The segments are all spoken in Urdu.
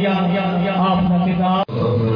دیا۔ آپ نے کتاب۔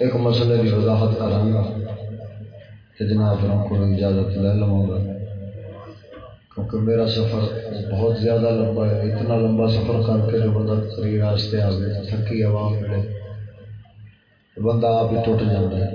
ایک مسئلے کی وضاحت کرا کہ جناب کو اجازت لے لوا گا، کیونکہ میرا سفر بہت زیادہ لمبا ہے، اتنا لمبا سفر کر کے جو بندہ تقریر راستے آ گئے، تھکی، عوام ملے، بندہ آپ ہی ٹوٹ جاتا ہے۔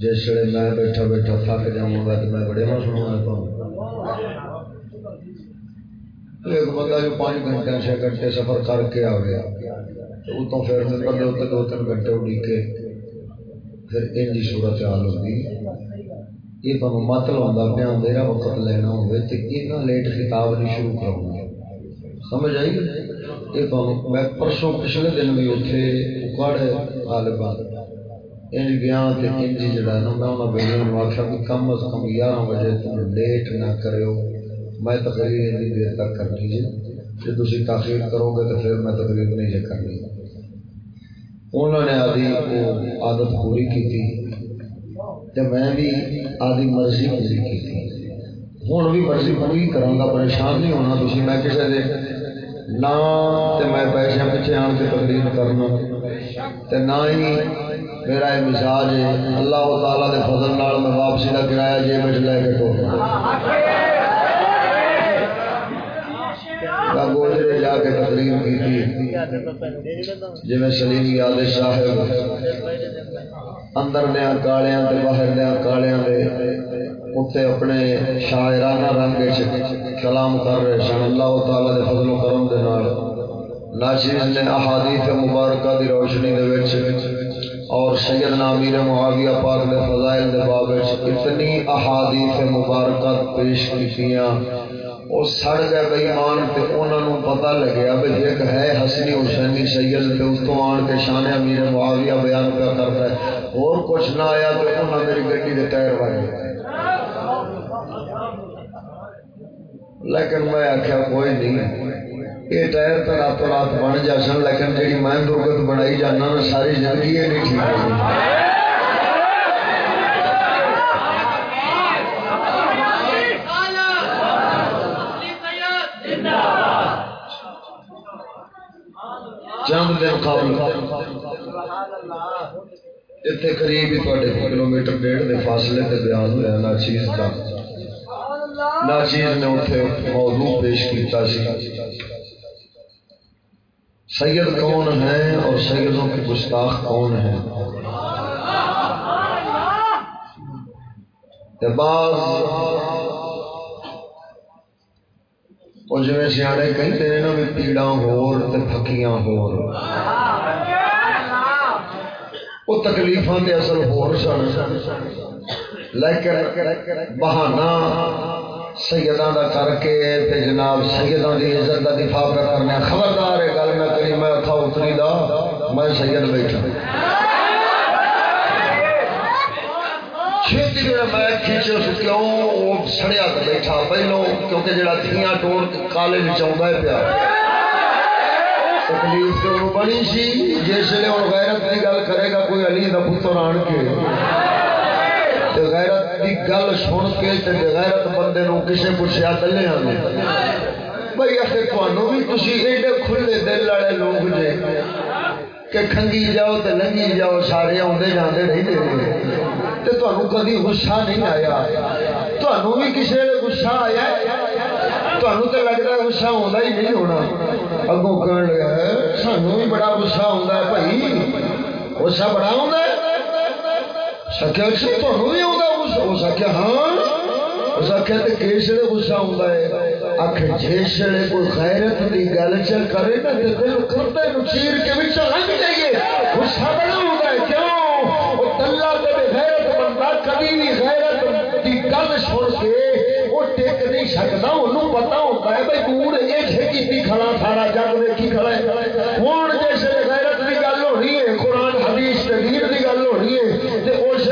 جس ویلے میں بیٹھا بیٹھا تھک جا گا تو میں بڑے میں سنا ایک بندہ جو پانچ گھنٹے، چھ گھنٹے سفر کر کے آ گیا، تو اتوں پھر ممبر اتنے دو تین گھنٹے اڑی کے پھر ان کی صورت حال ہوگی یہ تمہیں مت لا پیا، میرا وقت لینا ہوگا تو اتنا لیٹ خطاب نہیں شروع کروں گا۔ سمجھ آئی؟ یہ تمہیں میں پرسوں پچھلے دن بھی اتنے اکاڑے غالبان انج گیا تے انج جڑا نا، میں انہوں بھائی نے آخیا کہ کم از کم گیارہ بجے تم لیٹ نہ کرو میں تقریر اتنی دیر تک کرنی جی جی تھی تاخیر کرو گے تو پھر میں تقریر نہیں جی کرنی۔ انہوں نے آدھی وہ عادت پوری کی تھی تو میں بھی آدھی مرضی پوری کی تھی ہوں بھی مرضی پوری کروں گا، پریشان نہیں ہونا تھی میں کسی دے نہ تے میں پیسے پیچھے آن کے تقریر کرنا، تے نہ ہی میرا یہ مزاج ہے، اللہ تعالیٰ کے فضل نال میں واپسی کا کرایہ جی میں لے کے ٹوٹنا گوجرے جا کے تقریر کی جی میں سلیم یاد صاحب، اندر دیا کالیاں تے باہر دیا کالیاں دے اتنے اپنے شاعرانہ رنگ کلام کر رہے سن۔ اللہ تعالی دے فضل و کرم دے نال۔ نے احادیث مبارکہ دی روشنی دے وچ اور سیدنا امیر معاویہ پاک دے فضائل دے باب اتنی احادیث مبارکہ پیش کیتیاں۔ وہ سڑ گئے بے ایمان تے انہاں نو پتہ لگیا بے ایک ہے، حسنی حسینی سید تے اس تو آن کے شان امیر معاویہ بیان کر کرتا ہے۔ اور کچھ نہ آیا تے انہاں میری گڈی دے ٹائر وارے لیکن میں آخیا کوئی نہیں۔ یہ ٹائر تو راتوں رات بن جا سن لیکن جی میں درگت بنائی جانا نا ساری زندگی یہ نہیں ٹھیک چند دن قبل اتنے قریب ہی تے کلو میٹر ڈیڑھ کے فاصلے سے بیان ہوا نا چیز کا نہ چیز نے اتنے موضوع پیش کیتا سی۔ سید کون ہے اور سیدوں کے گستاخ کون ہیں بعض جی سیانے کہتے ہیں نا بھی پیڑا ہور تے پھکیاں ہور۔ وہ تکلیفاں دے اصل ہور سن۔ لیکن بہانہ سیداں دا کر کے تے جناب سیداں دی عزت دا دفاع کر کرنے خبردار ہے، گل میں کری میں اتھا اتری دا، میں سید بیٹھا۔ چھتی میرا میں کھیچے اس کیوں وہ سڑیا تو بیٹھا؟ پہلو، کیونکہ جڑا تھیاں ٹوڑ کالج چاہتا ہے پیا۔ تکلیف تو بنی سی، جس لیے ہوں غیرت کی گل کرے گا، کوئی علی کا پتر آن کے۔ غیرت کی گل سن کے غیرت بندے نو کسے پوچھا دلے آنے بھائی اصل تمہوں بھی تھی ایڈے کھلے دل والے لوگ جے کہ کھنگی جاؤ تو لنگی جاؤ، سارے آدھے جانے رہتے تو تمہیں کدی غصہ نہیں آیا۔ تمہیں بھی کسی نے غصہ آیا۔ تمہیں تو لگتا غصہ آتا ہی نہیں ہونا۔ اگوں کہنے لگا سانوں بھی بڑا غصہ آتا ہے بھائی غصہ بڑا آتا ہے۔ سکیا اچھا تمہیں بھی آتا اس آخیا ہاں اس آخیا تو ہے آخ کوئی کی گل کرے نا تو دل کرتا ہے چیر کے بچ جائیے غصہ بڑا ہوتا ہے کیوں وہ تلا کبھی غیرت بندہ کبھی بھی غیرت کی گل سن کے وہ ٹک نہیں سکتا انہوں پتا ہوتا ہے بھائی کوڑ یہ کی کھڑا سارا جگ دیکھی کھڑا ہے ہوں جس غیرت کی گل ہونی ہے قرآن حدیث تدیر کی گل ہونی ہے تو اس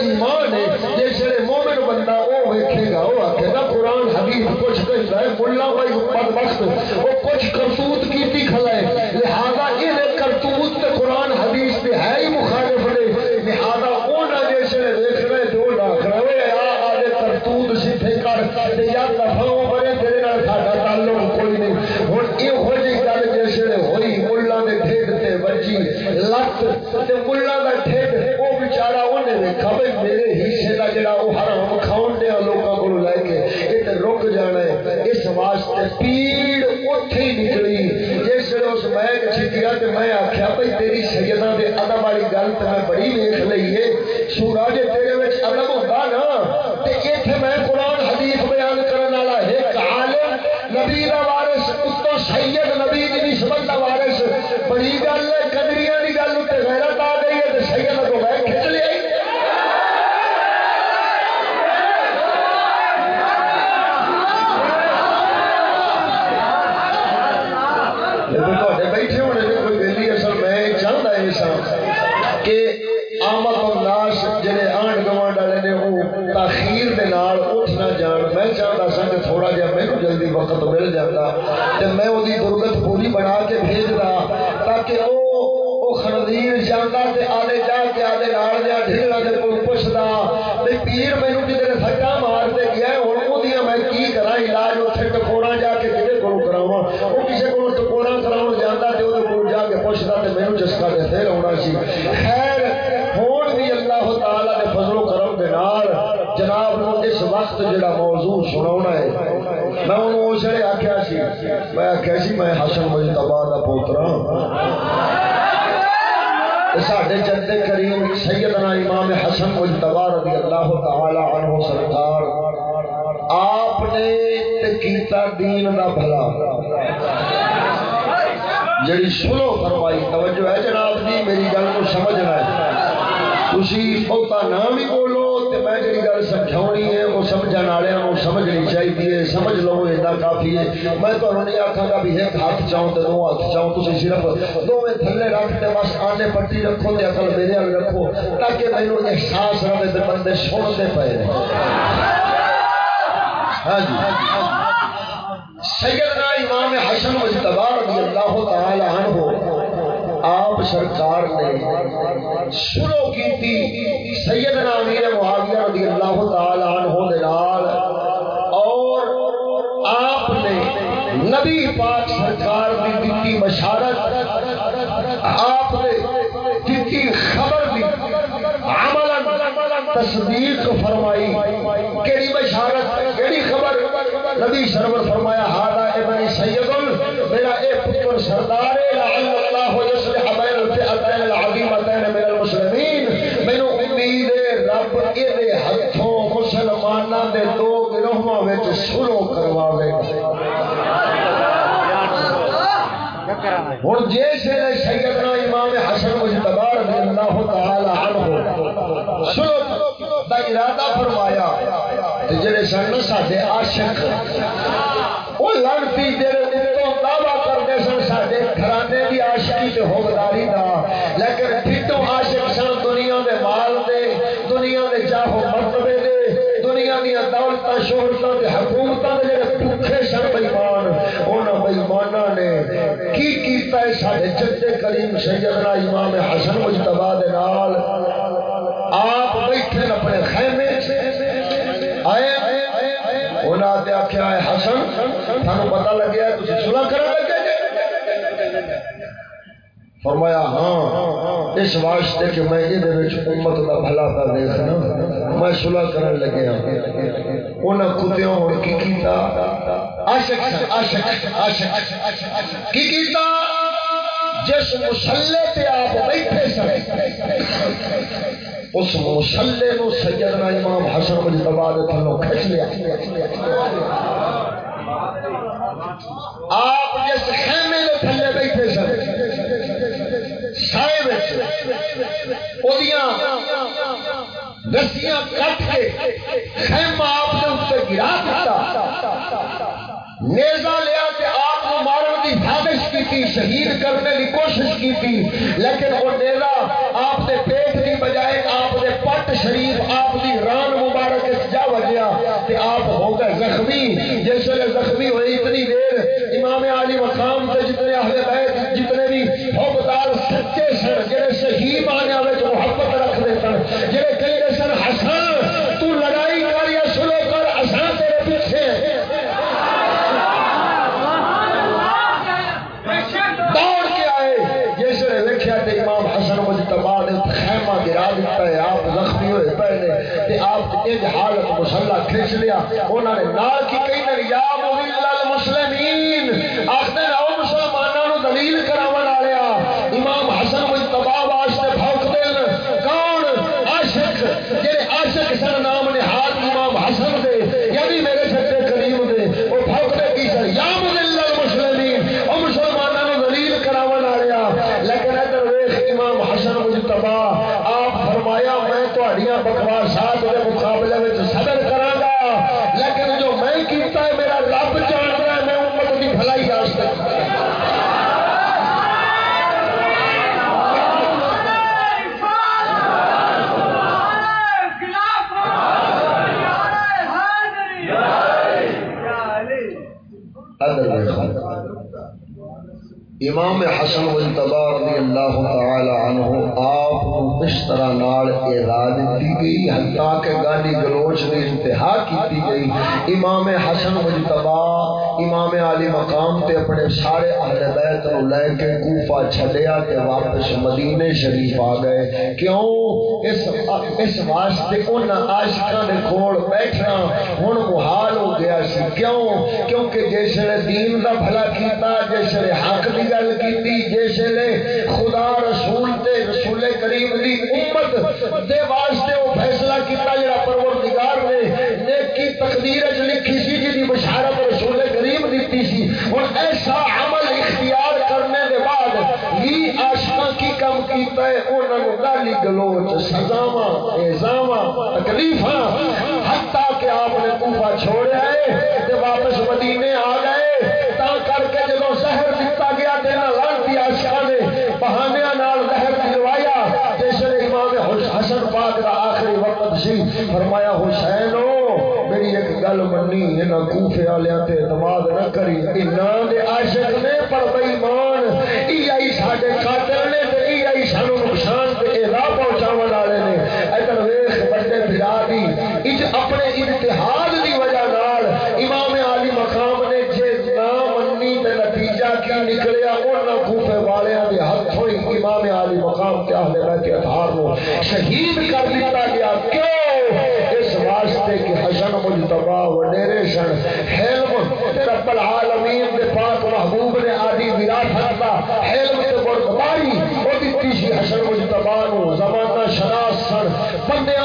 ایمان ہے جس مومن بندہ وہ ویکھے گا وہ آخے گا قرآن حدیث کچھ کہتا ہے ملا بھائی بد بخت وہ کچھ کرتوت کی کھلا ہے لہذا یہ کرتوت تے قرآن حدیث تے ہے ہی مخالف نے لہذا وہ نہ جس نے دیکھ رہے جو لاکھ رہے آ آدھے کرتوت سیدھے کر یا دفاع بڑے تیرے نال ساڈا تعلق کوئی نہیں ہوں یہ جی گل جس نے ہوئی ملا نے ڈھیڈ تے بچی لت تے ملا کا ڈھیڈ وہ بچارا انہیں دیکھا بھائی میرے حصے کا جڑا وہ حرام کھاؤن دیا لوگوں کو لے کے یہ تو رک جانا ہے اس واسطے پیڑ اتے ہی نکلی جس ویل اس میں چھکیا تو میں آخیا بھائی تیری سیدہ دے ادب والی گل تو میں بڑی ویخ لی ہے سورا جی تیرے ادب ہوتا نا تو اتنے میں قرآن حدیث بیان کرنے والا ایک عالم نبی کا وارث اتو سید نبی کی نسبت کا وارث بڑی گل ہے قدریاں کی گل اتنے غیرت آ گئی ہے تو سید کو میں کھچ لیا بیٹھے ہونے میں کوئی ویلی اصل میں چاہتا ہے سا کہ آمد اور ناش جڑے آنڈ گوانڈ والے نے وہ تاخیر دے نال اٹھ نہ جان میں چاہتا سا کہ تھوڑا جہا میرے جلدی وقت مل جاتا تے میں وہ درگت پوری بنا کے بھیجدا تاکہ وہ وہ خنزیر جانا تے آلے جا کے آلے نال جا ڈھیلا دے کوئی پوچھدا تے پیر مینوں کدھر سٹا مار دے گیا ہن او دیاں میں کی کراں علاج اوتھے ٹکوڑا جا کے کدے کول کراواں او کسے کول ٹکوڑا کراون جاندا تے اودے کول جا کے پوچھدا تے مینوں چسکا دے پھر آਉਣਾ سی خیر ہون بھی اللہ تعالی دے فضل و کرم دے نال دا موضوع سنا ہے میں انہوں اس لیے آخیا سی میں آخیا سی میں حسن مجتبا دا پوترا ساڈے چندے کریم سیدنا امام حسن مجتبا رضی اللہ تعالی عنہ سرکار، آپ نے تکیتا دین دا بھلا۔ جڑی سنو فرمائی، توجہ ہے جناب جی میری گل کو سمجھنا ہے۔ تھی بہتا نام ہی بول میں جی گل سمجھاونی ہے، وہ سمجھنے والوں سمجھنی چاہیے سمجھ لو ایڈا کافی ہے۔ میں تمہیں نہیں آخا گا بھی ایک ہاتھ چاہوں تو دو ہاتھ چاہوں تھی صرف دو میں تھلے رکھ کے بس آنے پٹی رکھو تو اکل میرے والے رکھو، تاکہ مینو احساس رہے تو بندے سنتے پے ہاں جی۔ سیدنا امام حسن مجتبا رضی اللہ تعالی عنہ آپ سرکار نے شروع کی تھی سیدنا امیر معاویہ رضی اللہ تعالی عنہ دلال اور آپ نے نبی پاک سرکار کی دیتی بشارت آپ نے دیتی خبر دی، عملا تصدیق فرمائی، کیڑی بشارت کیڑی خبر؟ نبی سرور فرمایا ہادا ابن سید میرا اے پتر سردار لعل اللہ یصلح بین الفئتین العظیمتین من المسلمین مینو امید ہے رب اے ہتھوں مسلماناں دے دو گروہاں وچ سلو کرواوے ہوں جیسے سیدنا امام حسن مجتبا رضی اللہ تعالی عنہ سلو دا ارادہ فرمایا جڑے سن سارے عاشق وہ لڑتی جڑے اتوں دعوی کرتے سن سارے گھرانے کی آشکی سے ہوگداری کا لیکن ٹھٹو عاشق سن دنیا دے مال دے دنیا دے چاہو مرتبے دے دنیا دیا دولت شہرتوں کے حکومتوں کے جڑے بھوکے سن بےمان انہوں بےمانا نے کی کیتا ہے سارے چندے کریم سیدنا امام حسن مجتبا دے نال آپ بیٹھے اپنے خیمے آئے انہوں نے آخیا ہے، حسن سانو پتا لگیا تھی سلا کر لگے فرمایا ہاں اس واسطے کہ میں یہ امت کا بھلا پہ دیکھنا میں سلح کرن لگیا ہاں۔ انہیں کتوں ہوں کی کیتا؟ عاشق عاشق عاشق۔ کی کیتا؟ جس مسلے پہ آپ بیٹھے سن، اس مسلے نو سیدنا امام حسن مجتبا دے تھلوں کھچ لیا۔ آپ جس خیمے دے تھلے بیٹھے سن، سائے وچ اودیاں رسیاں کٹ کے خیمہ آپ نے اس سے گرا دیتا نیزا لیا کہ آپ کو مارن کی سازش شہید کرنے کی کوشش کی تھی لیکن وہ نیزا آپ کے پیٹ کی بجائے آپ کے پٹ شریف آپ کی ران مبارک جا بجیا کہ آپ ہو گئے زخمی جس ویلے زخمی ہوئی اتنی دیر امام علی مقام سے جتنے اہل بیت جتنے بھی حبدار سچے سن جڑے صحیح معنی میں محبت رکھتے سن جڑے کہتے سن حسن تو لڑائی کر یا سلو کر اساں تیرے پیچھے دوڑ کے آئے جس نے لکھیا تے امام حسن مجتبا نے خیمہ گرا دیتا ہے آپ زخمی ہوئے پے نے تے آپ انج حالت مسلح کھچ لیا انہوں نے نہ کی کہیں یا مذل المسلمین آخدے او مسلمانوں نو دلیل کراون والیا امام حسن مجتبا واسطے بھوک دل کون عاشق جڑے عاشق سن نام نے ہاتھ امام حسن دے یعنی میرے چھٹے کریم دے وہ بھوک دے کی سر یا مذل المسلمین او مسلمانوں نو دلیل کراون والیا لیکن ادھر ویکھ امام حسن مجتبا آپ فرمایا میں تہاڈیاں بکواسات دے مقابلے وچ صبر کراں گا لیکن جو میں کیتا ہے میرا رب جاندا ہے میں امت دی بھلائی واسطے امام حسن مجتبا رضی اللہ تعالی عنہ آپ اس طرح نال اعراض دی گئی، حتیٰ کہ گالی گلوچ دی انتہا کی گئی۔ امام حسن مجتبا امام علی مقام تے اپنے سارے اہل بیت نو لے کے کوفہ چھڈیا تے واپس مدینے شریف آ گئے۔ کیوں؟ اس اس واسطے ان عاشقاں دے کول بیٹھنا۔ ہن محال ہو گیا سی کیوں کیونکہ جس نے دین دا بھلا کیتا جس نے حق دی گل کیتی جس نے خدا رسول تے رسول کریم دی امت دے واسطے وہ فیصلہ کیتا جڑا پروردگار نے نیکی تقدیر وچ لکھی سی جی دی بشارت رسول کریم دیتی سی ہن ایسا عمل اختیار کرنے دے بعد ہی عاشقاں کی کم کیتا ہے انہاں نو گالی گلوچ سزاواں الزاماں تکلیفاں حتی کہ آپ نے کوفہ چھوڑیا ہے تے واپس مدینے آ گئے تا کر کے جدوں زہر دتا گیا تے نہ لانتی عاشقاں نے، بہانیاں نال زہر دلوایا جس نے امام حسن پاک دا آخری وقت سی، فرمایا، حسینو، میری ایک گل منی، انہاں کوفے والےاں تے اعتماد نہ کری۔ انہاں دے عاشق نے پر بے ایمان ای آئی ساڈے قاتل نے تے ای آئی سانو نقصان تے ایذا پہنچاون والے نے۔ ادھر ویکھ بڑے بھرا دی اج اپنے دی وجہ نال امام علی مقام نے جے نہ منی تے نتیجہ کیا نکلیا، انہاں کوفے والےاں دے ہتھوں امام علی مقام تے اہل بیت اطہار نو شہید کر دتا گیا۔ کیوں؟ اس واسطے کہ حسن مجتبا وڈیرے سن حلم تے رب العالمین دے پاک محبوب نے آدی وراثت دا حلم تے بردباری او دتی سی حسن مجتبا نو زمانہ شناس سن۔ بندیاں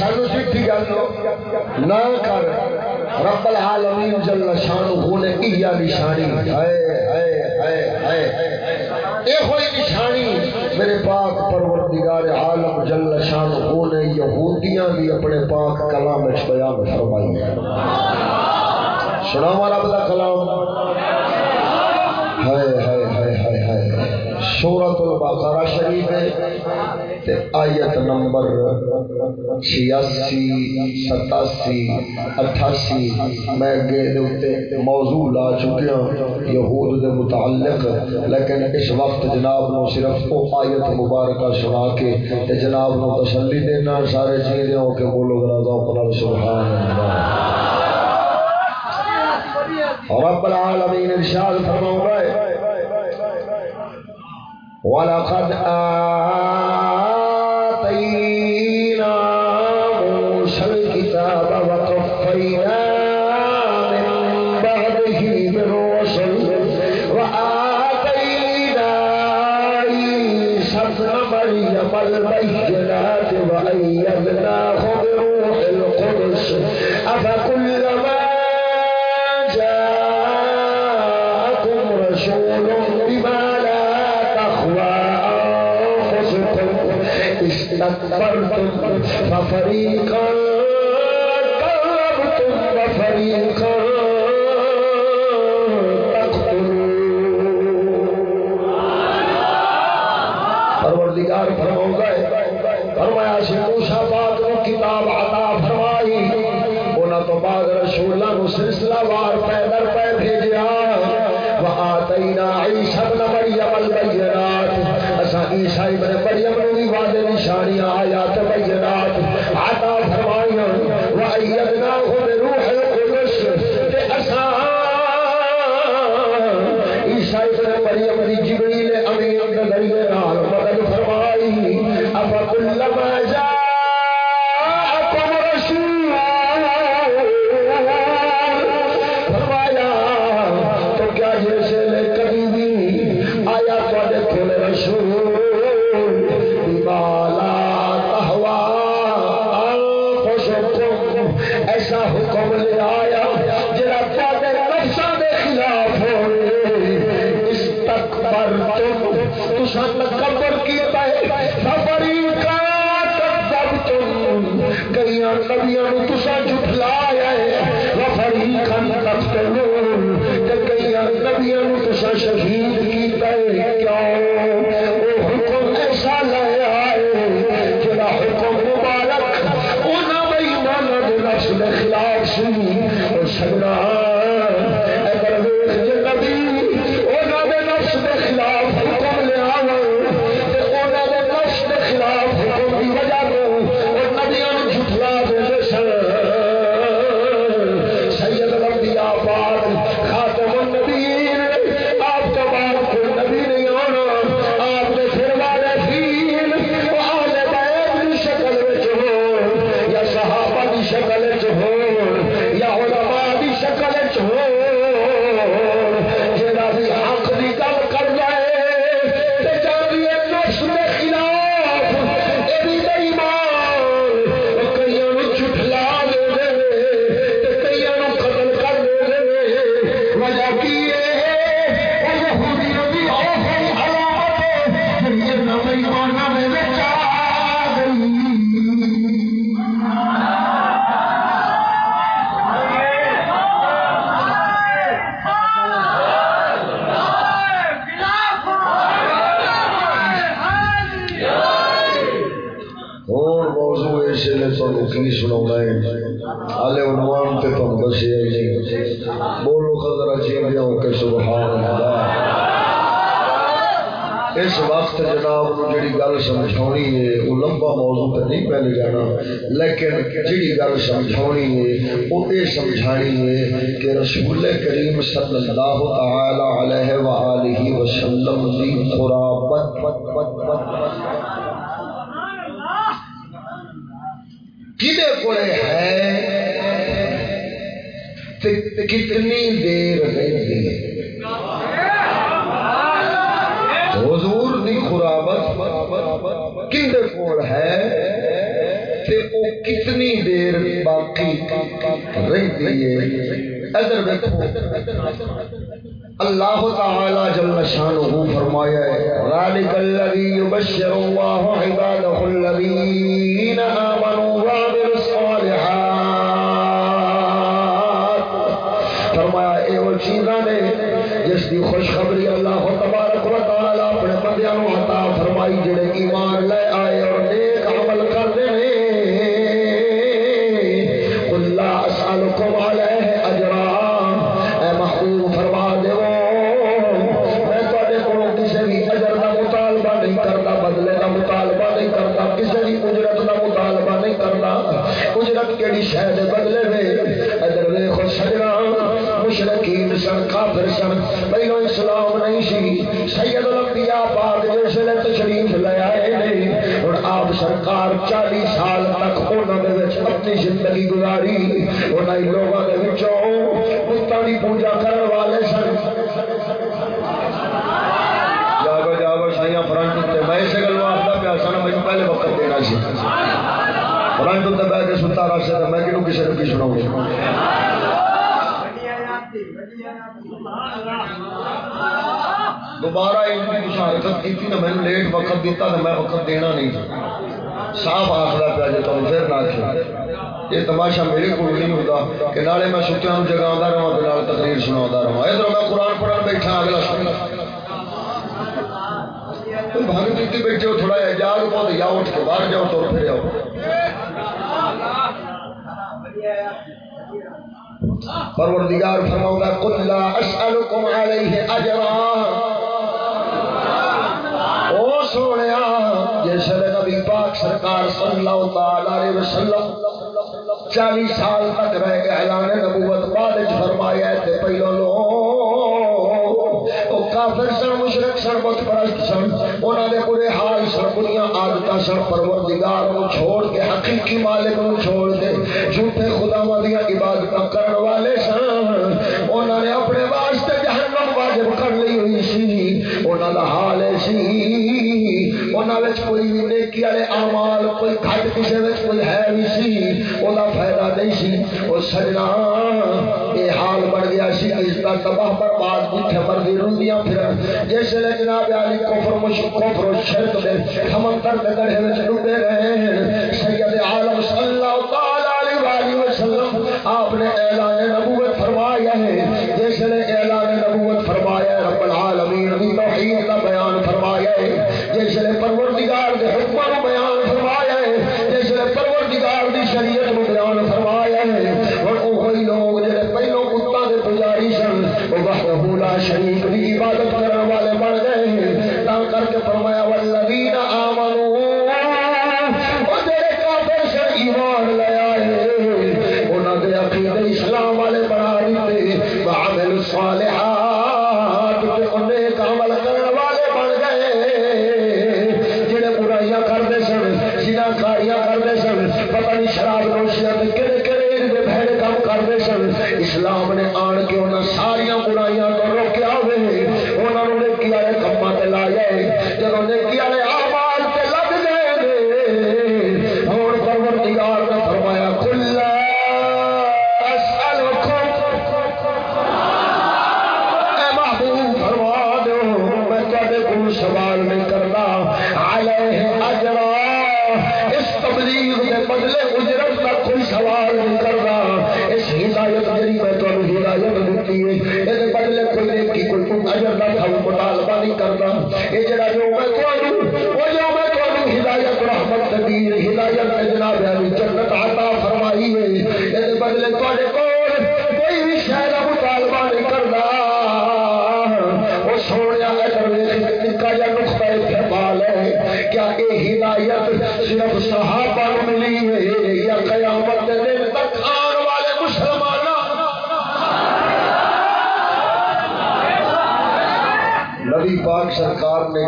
سانو سچی گل نہ کر۔ رب العالمین جل شانہ نے ایا نشانی، ہائے ہائے ہائے ہائے اے ہوئی نشانی۔ میرے پاک پروردگار عالم جل شانہ نے یہودیاں بھی اپنے پاک کلام وچ بیان فرمائی ہے۔ سناواں رب دا کلام۔ ہائے ہائے ہائے ہائے ہائے۔ سورت البقرہ شریف ہے۔ آیت نمبر چھیاسی، ستاسی، اٹھاسی۔ میں موضوع لا چکیا ہاں، یہود دے متعلق۔ لیکن اس وقت جناب نو صرف او آیت مبارکہ سنا کے تے جناب نو تسلی دینا سارے چیزیں ہو کے بولو ذرا ذوق سبحان اللہ۔ رب العالمین ارشاد فرماؤں گا وَلَقَدْ آتَيْنَا مَرْيَمَ وأيدناه بروح القدس. أفكلما جاءكم رسول بما لا تخوى أنفسكم. استكبرتم ففريقا رہا سی میں کینوں کسے نوں کی سناؤں دوبارہ حرکت کی نہ میں لیٹ وقت دیتا تو میں وقت دینا نہیں صاف آخر پیا جی تم پھر نہ آخر یہ تماشا میرے کو نہیں ہوتا کہ نالے میں ستیا جگا رہا تقریر سنا رہا ادھر میں قرآن پڑھن بیٹھا اگلا سن بھنگ پیتی بیٹھے ہو، تھوڑا جہا جاگ پاؤ یا اٹھ کے باہر جاؤ تو پھر آؤ پروردگار فرماؤں گا، قل لا اسألكم علیہ اجرا او سونیا جس نبی پاک سرکار صلی اللہ تعالی علیہ وسلم چالیس سال تک رہ گئے، اعلان نبوت بعد فرمایا تے پہلو لوگ کافر سن مشرق سن بت پرست سن انہوں نے برے حال سن بریاں عادت سن، پروردگار کو چھوڑ کے، حقیقی مالک کو چھوڑ کے، جھوٹے خدا دیا عبادت کرنے والے سن۔ انہوں نے اپنے واسطے جہنم واجب کر لی ہوئی سی۔ انہوں کا حال ہے سی انہوں کوئی بھی نیکی والے اعمال کوئی گھٹ کوئی ہے سی فائدہ نہیں سی سجنا یہ حال بڑھ گیا سی اس کا تباہ برباد مرضی روندیاں پھر جس نے جناب علی کفر مشرک کفر و شرک دے سمندر دے گڑھے وچ ڈوبے رہے بدلے اجرت کا کوئی سوال نہیں کر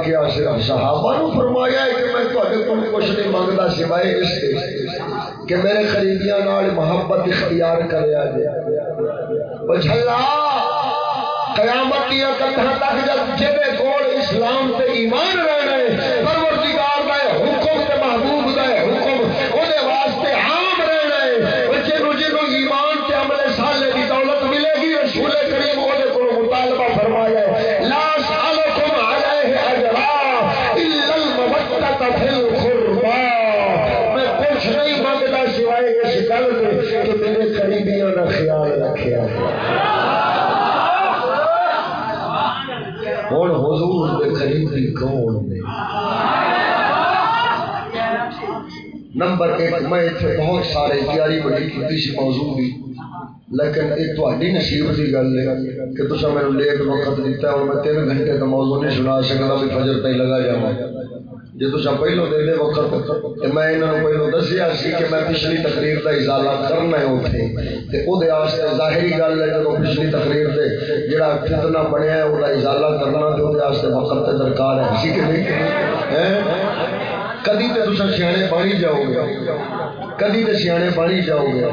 سرکار کیا صرف صحابہ نو فرمایا ہے کہ میں تھوڑے کو کچھ نہیں منگتا سوائے اس کے کہ میرے قریبیاں نال محبت اختیار کریا جائے۔ بجھلا قیامت دیا کتھا تک جب جے کول اسلام تے ایمان رہ اس کہ میرے قریبیاں دا خیال رکھیا ہوں حضور دے قریبی کون نے؟ نمبر ایک، میں اتنے بہت سارے تیاری بڑی کی سی موضوع کی لیکن یہ تاری نصیب کی گل ہے کہ تصا میرے لیٹ وقت دیتا ہے اور میں تین گھنٹے کا موضوع نہیں سنا سکتا بھی فجر تھی لگا جا جی تصا پہلو دے دے وقت میں یہاں پہلو دسیا سی کہ میں پچھلی تقریر کا ازالہ کرنا ہے اتنے وہ ظاہری گل ہے جب پچھلی تقریر سے جڑا فتنا بنیا ہے وہ ازالہ کرنا تو وہ وقت تے درکار ہے سی کہ نہیں کدی تو تصا سیانے پانی جاؤ گے کدی تو سیانے پانی جاؤ گے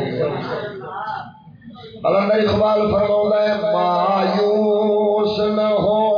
اللہ اقبال فرما ہے مایوس نہ ہو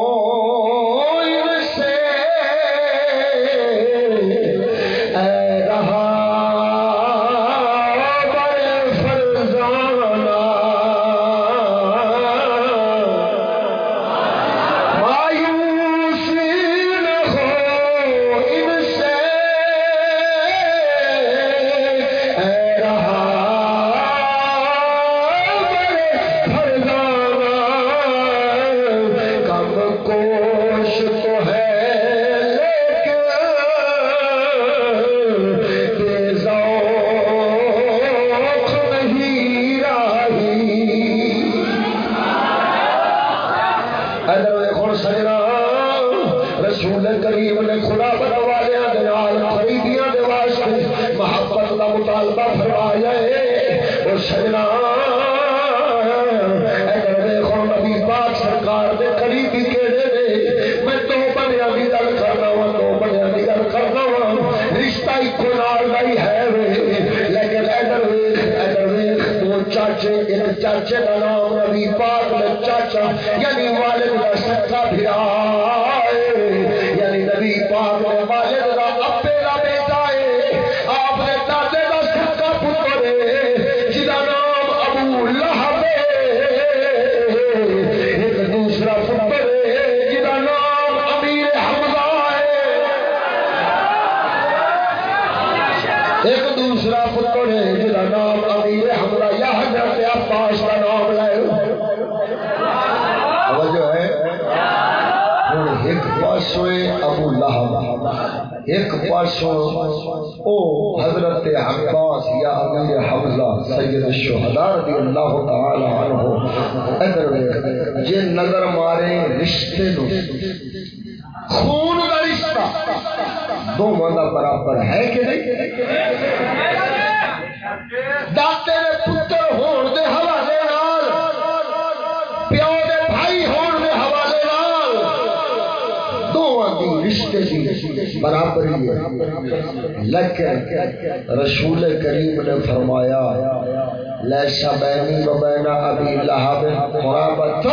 لیسا بینی و بین ابی لہب. قرابت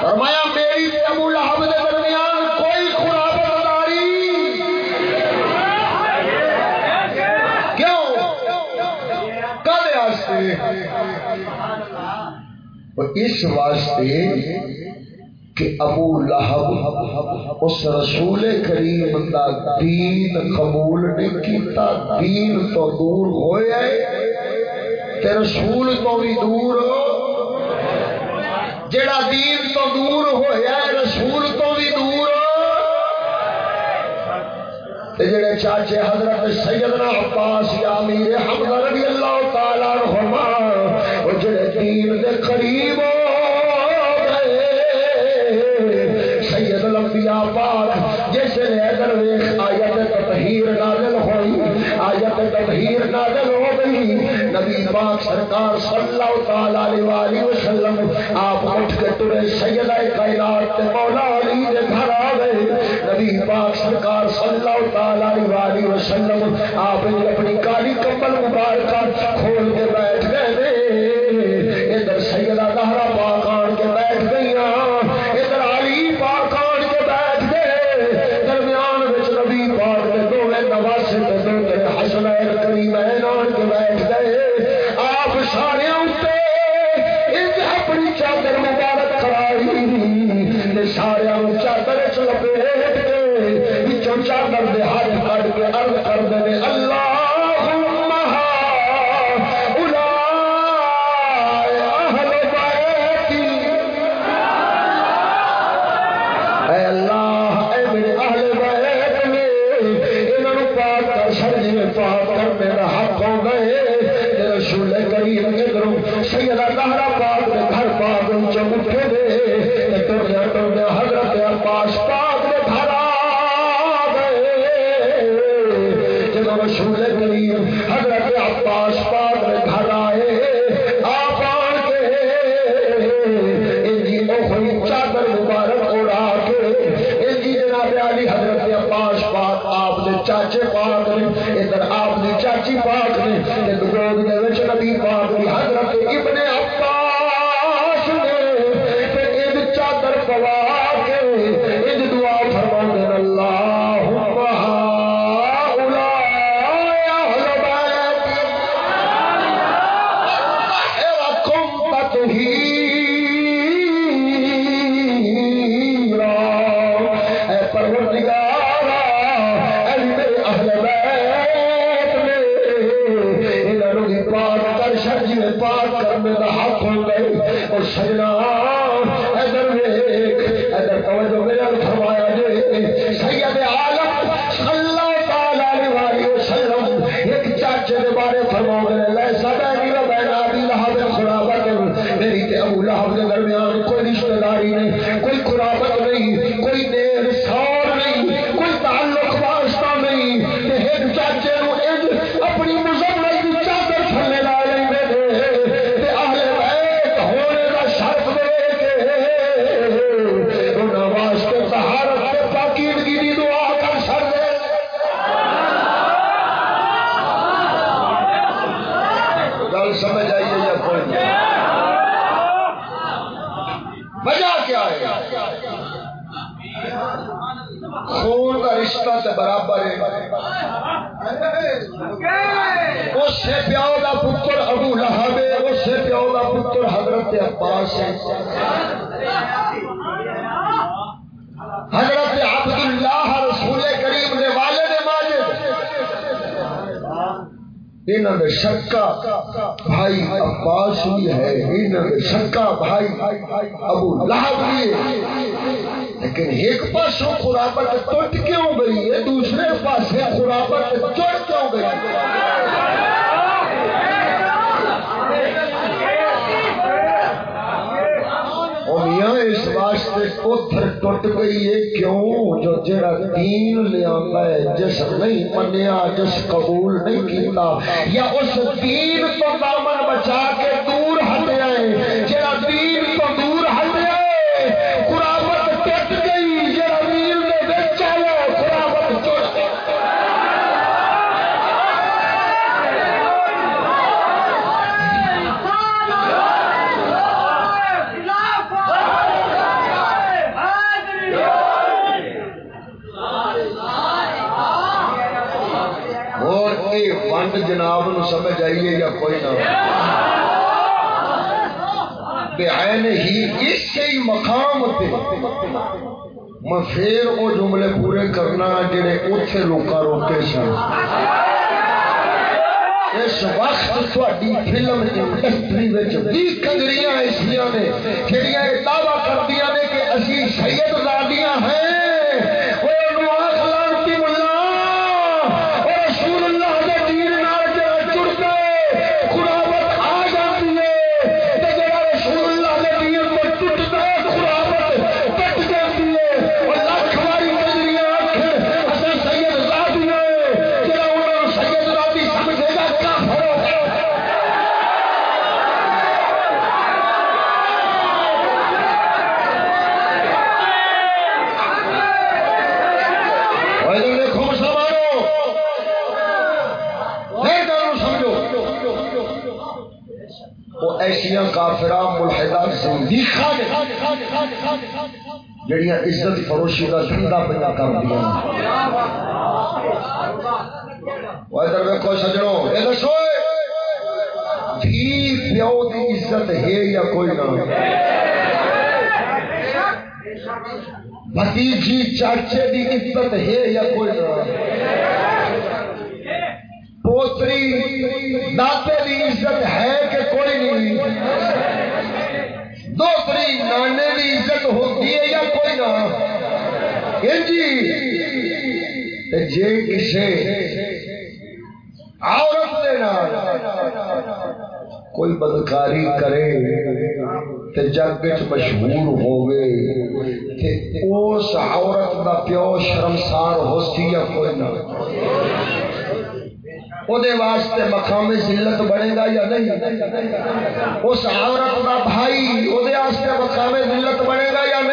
فرمایا، میری ابو لہب دے درمیان کوئی قرابت داری کیوں؟ کدے واسطے؟ اس واسطے کہ ابو لہب اس رسول کریم دا دین قبول نہیں کیتا، دین تو دور ہویا تے رسول تو بھی دور جڑا دین تو دور ہویا ہے، رسول تو بھی دور تے جڑے چاچے حضرت سیدنا عباس یا امیر حمزہ رضی اللہ تعالی عنہما او جڑے دین دے قریب نبی پاک سرکار صلی اللہ تعالی علیہ والہ وسلم آپ اٹھ کے ترے سیدہ کائنات تے مولا علی دے گھر آ گئے۔ نبی پاک سرکار صلی اللہ تعالی علیہ والہ وسلم آپ نے اپنی کالی کمبل مبارکہ کھول کے بیٹھ چاچی پاک نے تے گود دے وچ نبی پاک دی حضرت پتر حضرت عباس ہے حضرت عبداللہ رسول کریم نے والد ماجد۔ انہوں نے شکا بھائی عباس بھی ہے انہوں نے شکا بھائی ابو لہب بھی ہے۔ لیکن ایک پاسوں خرابت ٹوٹ کیوں گئی ہے، دوسرے پاسے خرابت چڑھ کیوں گئی ہے۔ او اس واسطے پتھر ٹوٹ گئی ہے، کیوں؟ جو جڑا دین لے آتا ہے، جس نہیں منیا، جس قبول نہیں کیتا، یا اس دین تو دامن بچا کے دور ہٹیا ہے جڑا دین تو دور ہٹیا ہے قرابت ٹوٹ گئی جڑا دین دے وچ آیا یہ ونڈ جناب نو سمجھ آئیے یا کوئی نہ عین ہی اس سے مقام تے۔ میں پھر وہ جملے پورے کرنا جڑے اتنے لوگ روکے سن۔ اس وقت تھوڑی فلم انڈسٹری بھی کنجریاں ایسا نے جہاں یہ دعوی کرتی نے کہ اسی سید دھندا پہ کر دیا ادھر ویکو سجڑوں یہ دسو۔ دھی پیو کی عزت ہے یا کوئی نہ بتیجی چاچے کی عزت ہے یا کوئی نہ پوتری دادے کی عزت ہے کہ کوئی نہیں دوسری نانے کی عزت ہوتی ہے یا کوئی نہ جی جی کسی عورت دے کوئی بدکاری کرے، تے جگ مشہور ہوگے تے اس عورت دا پیو شرمسار ہو سی یا کوئی نہ واسطے مقام ذلت بنے گا یا نہیں؟ اس عورت کا بھائی وہ مقام ذلت بنے گا یا نہیں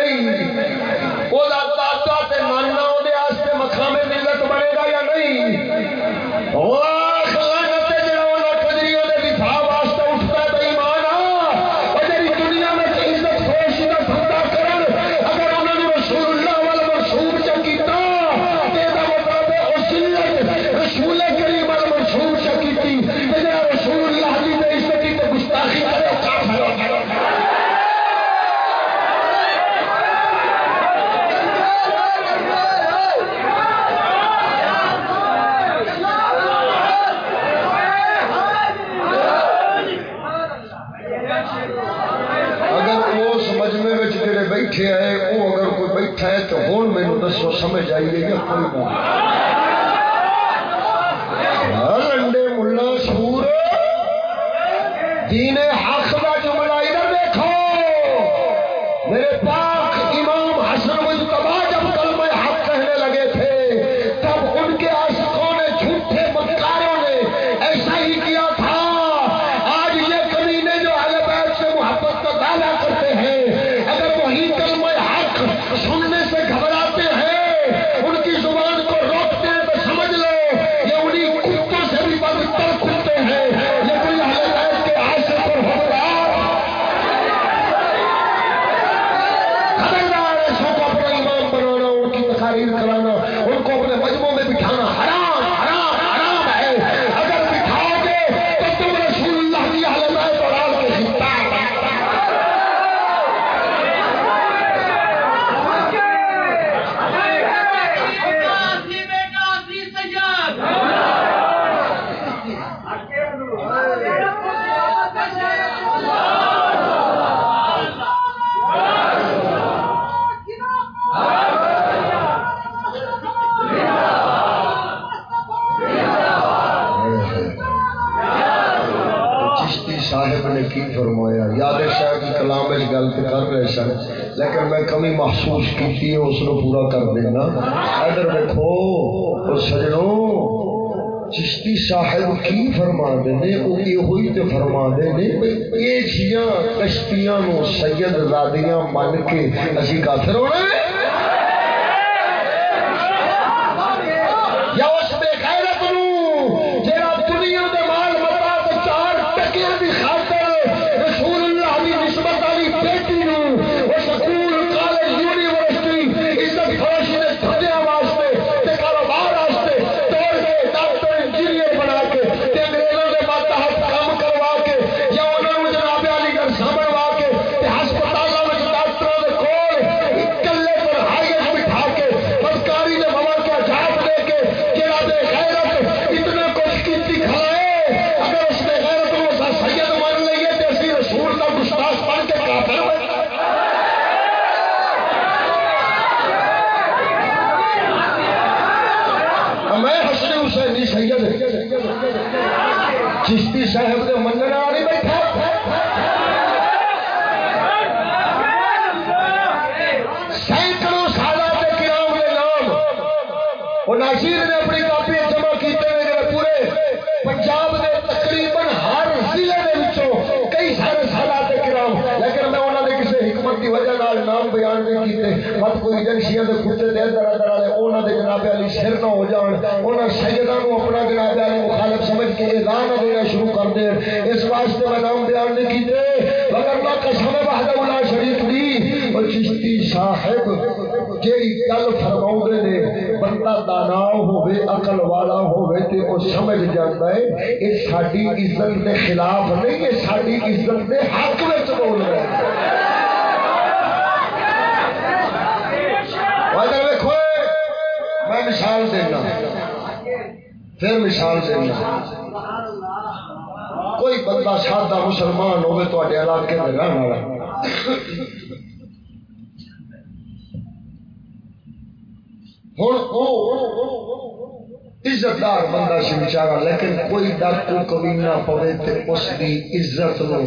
محسوس کی اس کو پورا کر دینا ادھر دیکھو سجنوں چشتی صاحب کی فرما دے وہ یہ تے فرما دے یہ چیزاں کشتیاں نو سید زادیاں من کے اسی کافر ہونا مت کوئی ایجنسیاں دے کتے دے اندر اندر والے انہوں دے جناب علی سر نہ ہو جان۔ انہوں سیداں کو اپنا جناب علی مخالف سمجھ کے اعلان دینا شروع کر دے۔ اس واسطے میں نام بیان نہیں کیتے۔ مگر میں قسم وحدہ الا شریف دی۔ اور چشتی صاحب، جیڑی گل فرماؤں نے، بندہ دانا ہوے عقل والا ہوے تے او سمجھ جاندا ہے اے ساڈی عزت دے خلاف نہیں اے ساڈی عزت دے حق وچ بول رہا ہے اگر ویکھو میں مثال دینا پھر مثال دینا کوئی بندہ سادہ مسلمان ہوے تواڈے علاقے دے رہن والا۔ ہوں عزت دار بندہ سی بچارا لیکن کوئی ڈاکو کبھی نہ پوے تے اس دی عزت نو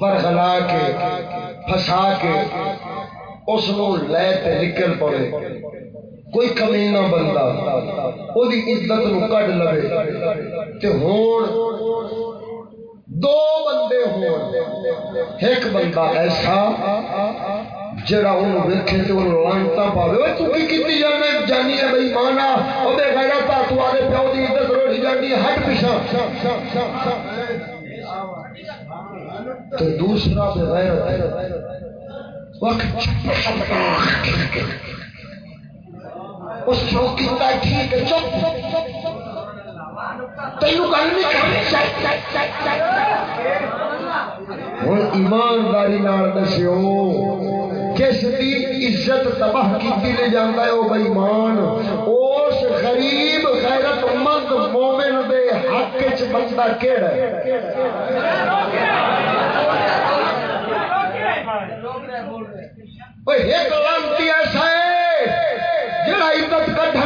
ورغلا کے، پھسا کے، اس نو لے تے نکل پڑے کوئی کمینہ بندہ او دی عزت نو کڈ لوے۔ تے ہون دو بندے ہون۔ ایک بندہ ایسا جڑا انہوں ویکھے تے انہوں لانتا پاوے۔ اوے تو کی کیتی جانے جانی ہے بھائی مانا۔ او بے غیرتا تو آدے پیو دی عزت روڑی جانی ہے۔ ہٹ پیچھے تو دوسرا بے غیرت وقت اس جو کتا ٹھیک چپ۔ تینوں گل نہیں کرنی ہوں، ایمانداری دسو کس عزت تباہ کی لے جانا ہے وہ بےمان اس غریب غیرت مند مومن دے حق چ بندہ کہڑا ایک لانتی ایسا ہے عزت کٹھن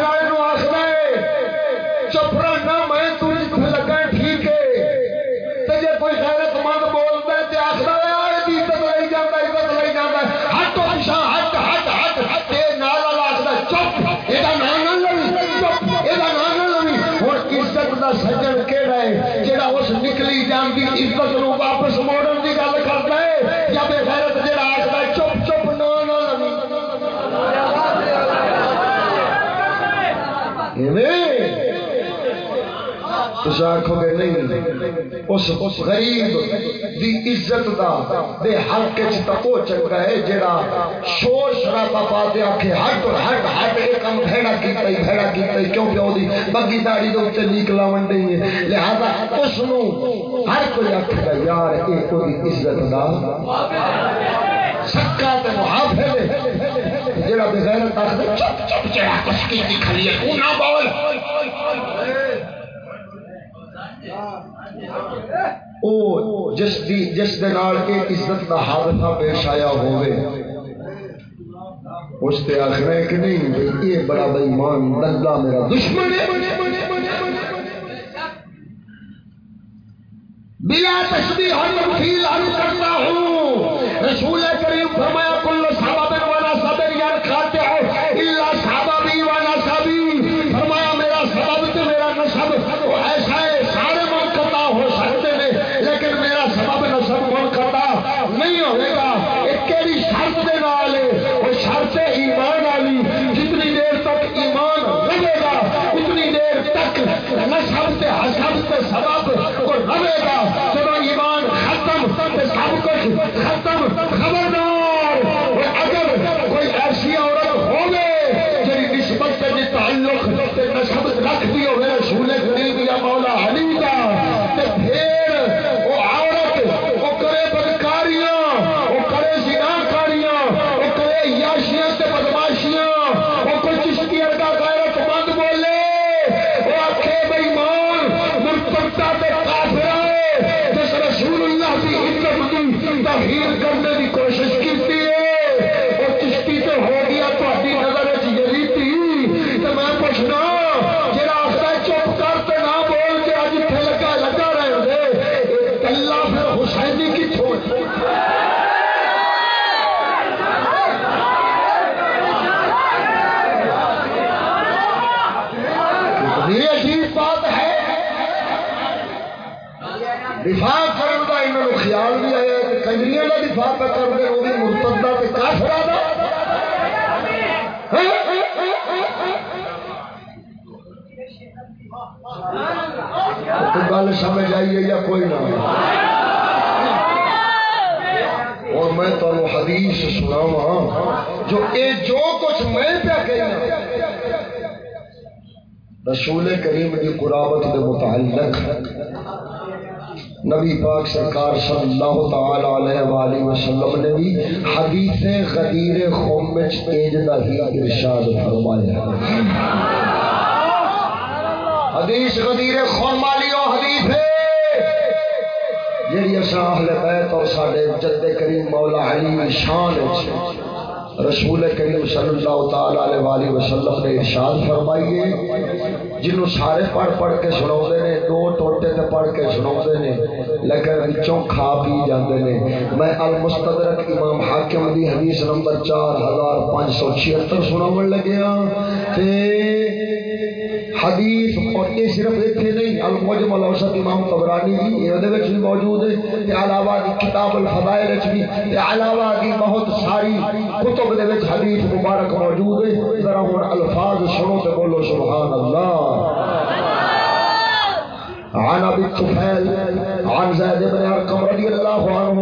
تسا آخو گے نہیں اس غریب دی عزت دا دے حق چکو چنگا ہے جڑا شور شرابا پا دے آکھے ہٹ ہٹ ہٹ یہ کم بھڑا کیتا ہی بھڑا کیتا ہی۔ کیوں پیو دی بگی داڑی دے اوتے نکلا ونڈی ہے لہذا اس نو ہر کوئی آکھے گا، یار، اے کوئی عزت دا سکا تے محافظ جڑا بے غیرت چپ چپ چڑا کس کی کھلی ہے۔ تو نہ بول۔ او جس دی جس دے نال اے عزت دا حادثہ پیش آیا ہوئے اس تے آخر ہے کہ نہیں یہ بڑا بےمان بندہ میرا دشمن ہے۔ بلا تشبیہ ہر تمثیل ہر کرتا ہوں۔ رسول کریم فرمایا، کل گا دفاع پہ کر دے وہ بھی مرتدہ تے دا گل سمجھ آئیے یا کوئی نہ اور میں تمہیں حدیث سناوا جو اے جو کچھ میں پہ کہنا رسول کریم کی قرابت کے متعلق۔ نبی پاک سرکار صلی اللہ تعالی علیہ وآلہ وسلم نے بھی حدیث غدیر خومچ ایجدہ ہی ارشاد فرمایا حدیث غدیر خوم والی او حدیث ہے۔ جیڑی اساں اہل بیت اور ساڈے جد کریم مولا علی شان ہے رسول کریم صلی اللہ تعالی علیہ وآلہ وسلم نے ارشاد فرمائیے جنہوں سارے پڑھ پڑھ کے سنا نے، دو ٹوٹے تے پڑھ کے سنا نے لیکن بچوں کھا پی جاندے نے۔ میں المستدرک امام حاکم دی حدیث نمبر چار ہزار پانچ سو چھہتر سنا لگیا تے حدیث اور یہ صرف اتنے نہیں المجم الاوسط امام طبرانی جی یہ بھی موجود ہے تے علاوہ دی کتاب الفضائل وچ بھی تے علاوہ دی بہت ساری کتب دے وچ حدیث مبارک موجود ہے۔ ذرا ہن الفاظ سنو تے بولو سبحان اللہ۔ عن ابي الطفيل عن زيد بن ارقم رضي الله عنه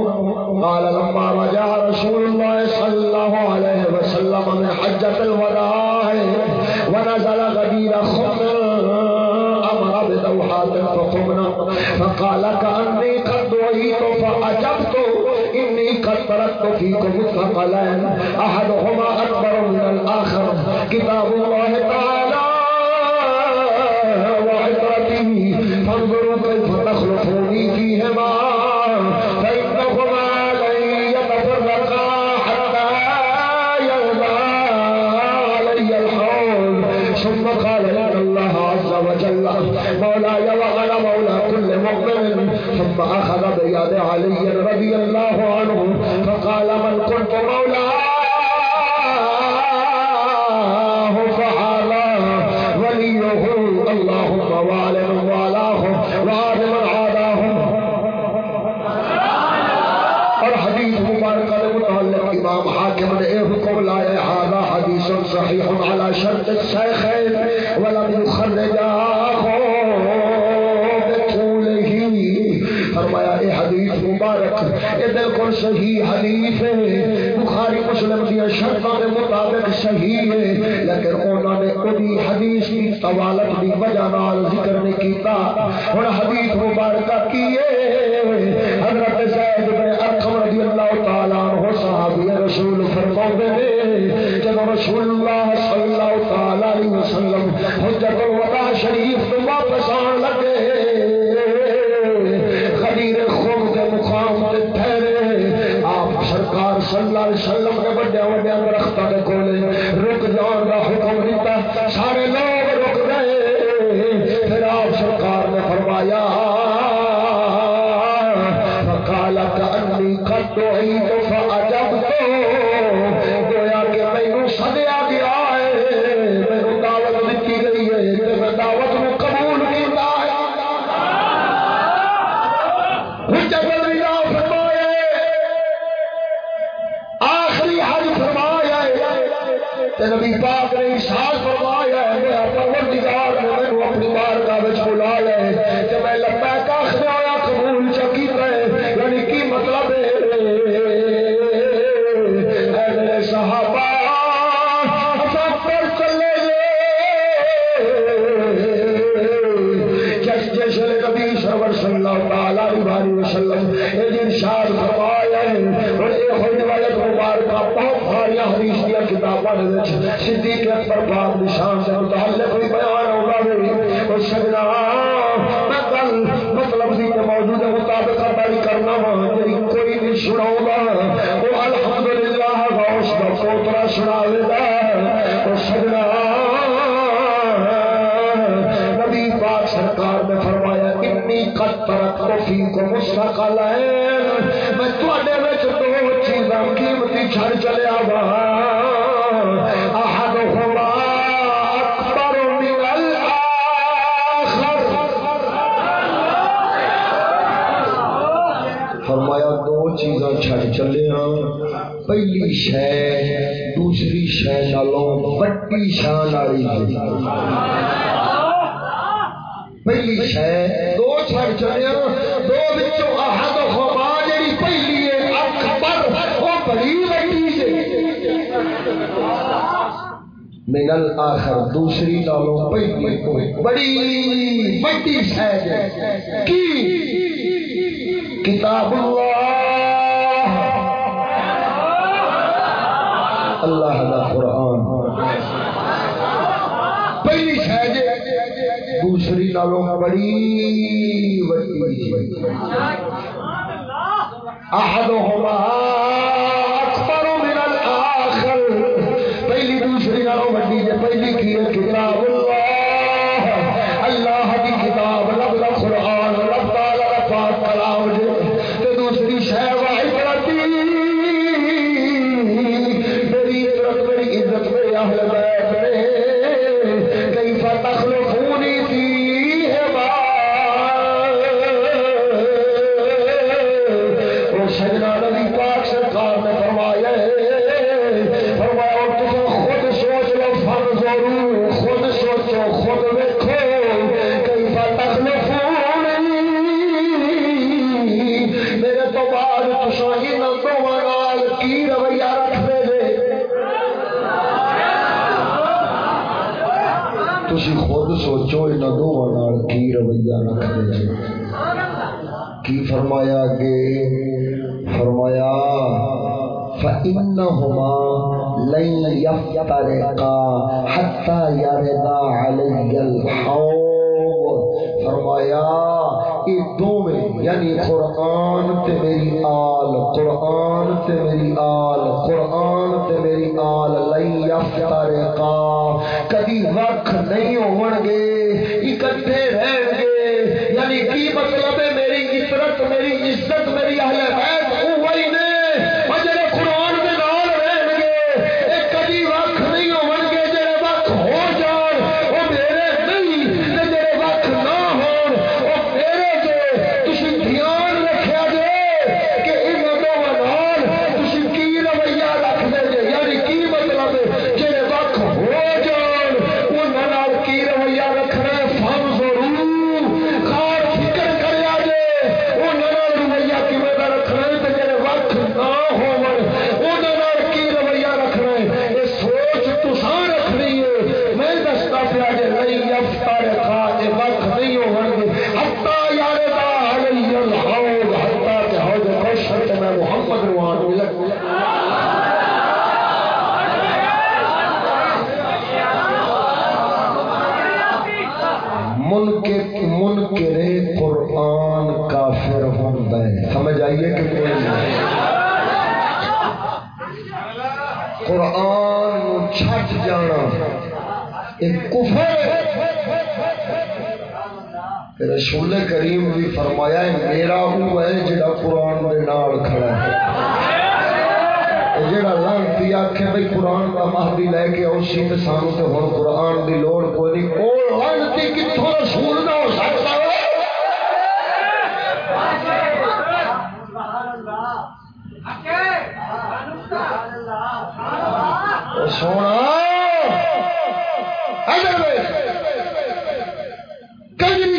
قال لما رجع رسول الله صلى الله عليه وسلم من حجه الوداع ونزل غدير خم أمر بدوحات فقمنا. فقال كأني قد دعيت فأجبت. إني قد تركت فيكم ثقلين أحدهما أكبر من الآخر. كتاب الله تعالى. صحیح ہے لیکن انہوں نے کوئی حدیث کی طوالت دی وجہ نال ذکر نہیں کیتا۔ ہن حدیث مبارک کی ہے۔ حضرت زید بن ارقم رضی اللہ تعالی عنہ صحابی رسول فرماتے ہیں جب رسول اللہ صلی اللہ تعالی علیہ وسلم حجت الوداع شریف تو واپس آن چھڑ چلیا وہاں دو چیزاں پہلی شہ دوسری شہ نالوں بڑی شان والی من الاخر دوسری نالوں پہلی کوئی بڑی بڑی شہ کی؟ کتاب اللہ۔ اللہ دا قرآن۔ پہلی شاید دوسری نالوں بڑی بڑی احدهما يفترقا حتى يرد علي الحوض. فرمایا یہ دونوں یعنی قرآن تے میری آل، قرآن تے میری آل، قرآن تے میری آل، لن یفترقا. کبھی وقت نہیں ہون گے اکٹھے رہن گے یعنی کی مطلب ہے میری عزت، میری اہل بیت کرے قرآن کافر ہوں سمجھ آئیے کہ کوئی نہیں؟ قرآن چھٹ جانا۔ رسول کریم بھی فرمایا ہے، میرا وہ ہے جڑا قرآن دے نال کھڑا ہے۔ جڑا لانتی آکھے بھائی قرآن کا مہدی لے کے آؤ سی تے سانو تے ہن قرآن دی لوڑ کوئی نہیں۔ او لانتی کتھوں رسول نہ ہو سکتا؟ ہے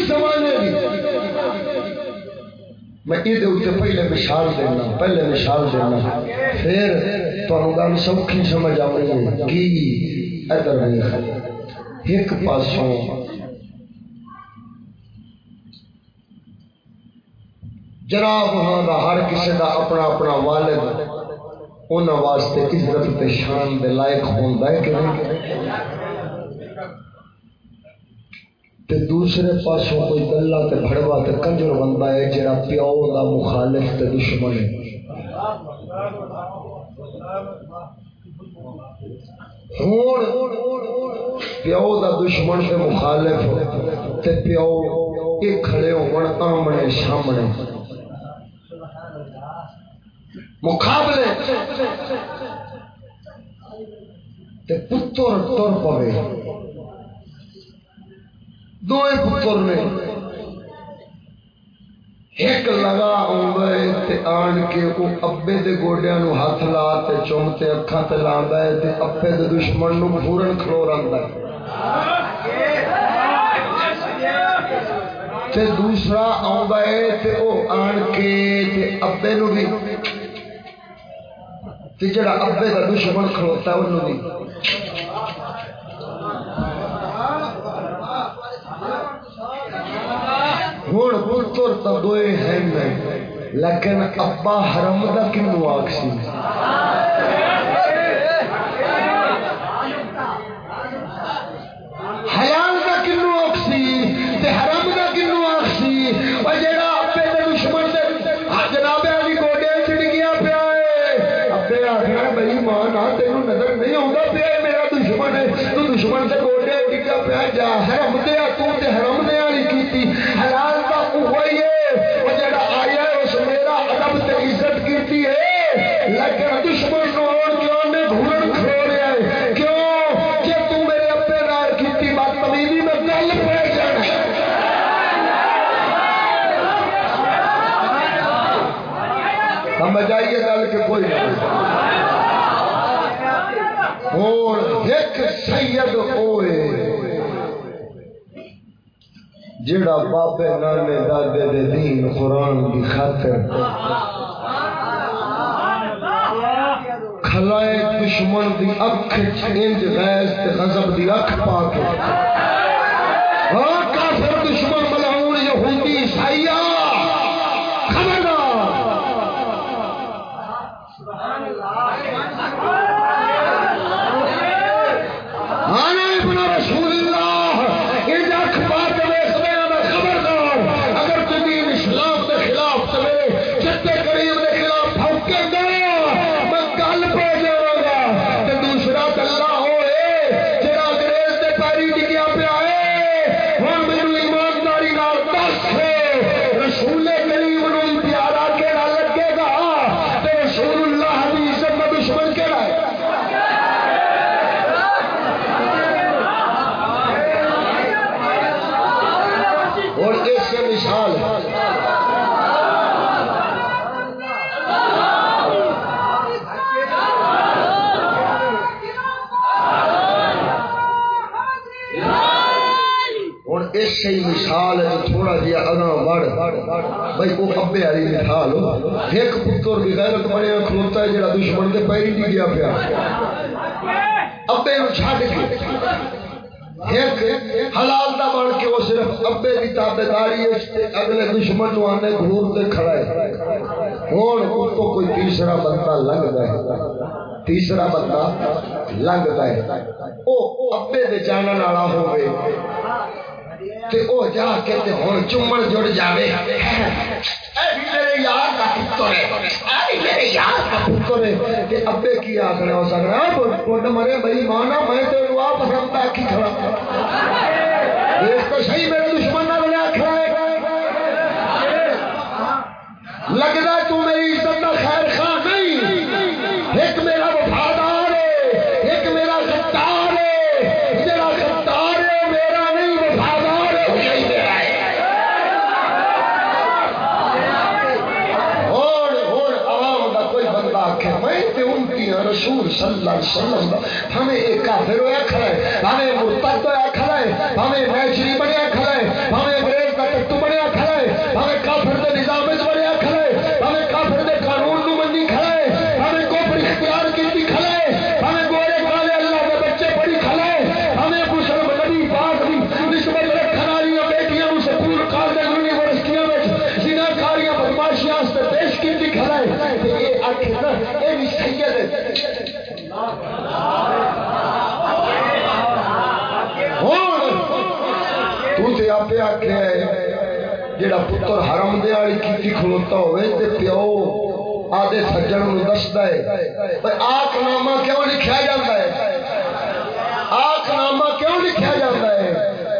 سونا میں یہ پہلے مثال دینا، پہلے مثال دینا۔ پھر تمہیں گل سوکھی سمجھ آئی ہے کی ادھر ایک پاسوں جناب وہاں کا ہر کسی کا اپنا اپنا والد ان واسطے عزت شان دے لائق ہوتا ہے کہ تے دوسرے پاسوں کوئی گلا تے بھڑوا تے کنجر بنتا ہے جڑا پیو دا مخالف تے دشمن ہے۔ ہوں پیو دا دشمن تے مخالف تے پیو یہ کھڑے ہون آمنے سامنے۔ مقابلے۔ پتر تر پوے۔ دو پتر نے۔ ایک لگا تے آن کے وہ ابے دے گوڈیا نو ہاتھ لا تے چومتے اکھاں تے لاندا ہے تے ابے دے دشمن نو پورن کھلو رہندا ہے۔ تے دوسرا آندا ہے تے او آن کے تے ابے نو بھی۔ تے جڑا ابے دا دشمن کھلوتا ہے انہوں بھی ہن پتر تو دوئے ہیں لیکن ابا حرم دا کنو آکسی حیال آخر بھائی تینوں نظر نہیں آتا پیا میرا دشمن ہے۔ تو دشمن سے گوڈے ڈگیا پیا، جا حرم دیا تو تے حرم دیا نہیں کیتی۔ حلال دا وہی ہے، وہ جڑا آیا ہے، اس میرا ادب تے عزت کیتی ہے۔ لیکن دشمن نو اور جان نے گھورن رہا ہے۔ کیوں؟ کہ تو میرے ابے نال کیتی میں گل پہ جانا سمجھ آئیے گل کہ کوئی نہیں اور ایک سید ہوئے جڑا باپے نانے دادے دے دین قرآن کی خاطر کھلائے دشمن دی اکھ، انج غیظ تے غضب دی اکھ پا کے ہاں کافر دشمن ملعون یہودی عیسائیہ خبردار آنا ابن رسول اللہ انج اکھ پا کے ویکھ میں خبردار اگر تو دین اسلام دے خلاف چلے چتے کریم دے خلاف پھوکے گا میں گل پہ جاواں گا تے دوسرا کلا ہوئے جڑا انگریز دے پیری ڈگیا پیا ہے ہن مینوں ایمانداری نال دس رسول کریم نو پیارا کیڑا لگے گا تے رسول اللہ دی عزت دا دشمن کیڑا ہے اور اس سے مثال ہوں اس سے ہی مثال ہے تھوڑا جہا اگاں بڑھ بھائی وہ ابے والی مثال ہو ایک پتر بھی غیرت بنیا کھلوتا ہے جڑا دشمن کے پیری نہیں گیا پیا۔ ابے نو چھڈ کے۔ ایک حلال دا بن کے وہ صرف ابے کی تابے داری اگلے دشمن نو آنے گھور دے کھڑا ہے۔ ہوں اس کو کوئی تیسرا بندہ لنگتا ہے۔ تیسرا بندہ لنگتا ہے۔ وہ ابے دے جانن والا ہوئے تے او جا کے تے ہن چمن جڑ جاوے۔ اے میرے یار کا پتر ہے۔ اے میرے یار کا پتر ہے تے ابے کی آکھنا ہو مرے، بھائی مانا میں تے آپ کھڑا۔ دیکھ تو صحیح میرے دشمن نہ بنا کھڑا ہے لگدا تو میری عزت کا خیر خواہ نہیں ایک میرا وفادار ہے ایک میرا غدار ہے جڑا غدار ہے میرا نہیں وفادار ہے وہی میرا ہے اور اور عوام دا کوئی بندہ آکھے میں تے امتی ہوں رسول صلی اللہ علیہ وسلم ہمیں ایک کافر ہویا کھڑا ہے، ہمیں مرتد ہویا کھڑا ہے، ہمیں نیچری بنیا کھڑا ہے، ہمیں انگریز کا ٹٹو بنیا کھڑا ہے، ہمیں کافر تے ہے جڑا پتر حرم دے والی کیتی کھلوتا ہوئے تے پیو آدھے سجن نو دسدا ہے۔ پر آک نامہ کیوں لکھیا جاتا ہے؟ آک نامہ کیوں لکھیا جاتا ہے؟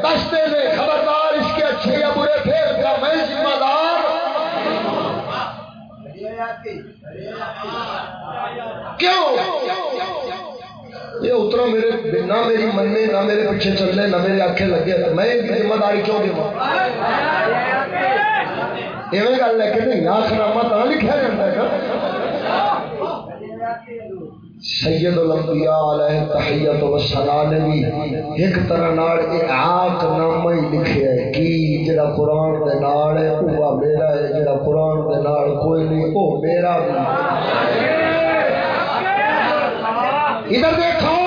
دستے نے، خبردار، اس کے اچھے یا برے پھیر کا میں ذمہ دار۔ کیوں؟ یہ اترا میرے نہ میری مننے، نہ میرے پیچھے چلنے، نہ میرے آنکھیں لگے میں ذمہ داری کیوں دوں؟ ایویں گل ہے کہ نہیں آخر مت لکھا جاتا ہے سید الانبیاء علیہ تحیت و سلام نے بھی ایک طرح نال اعاق نامہ ہی لکھیا ہے کی جڑا قرآن دے نال ہے وہ میرا ہے، جڑا قرآن دے نال کوئی نہیں وہ میرا بھی۔ ادھر دیکھو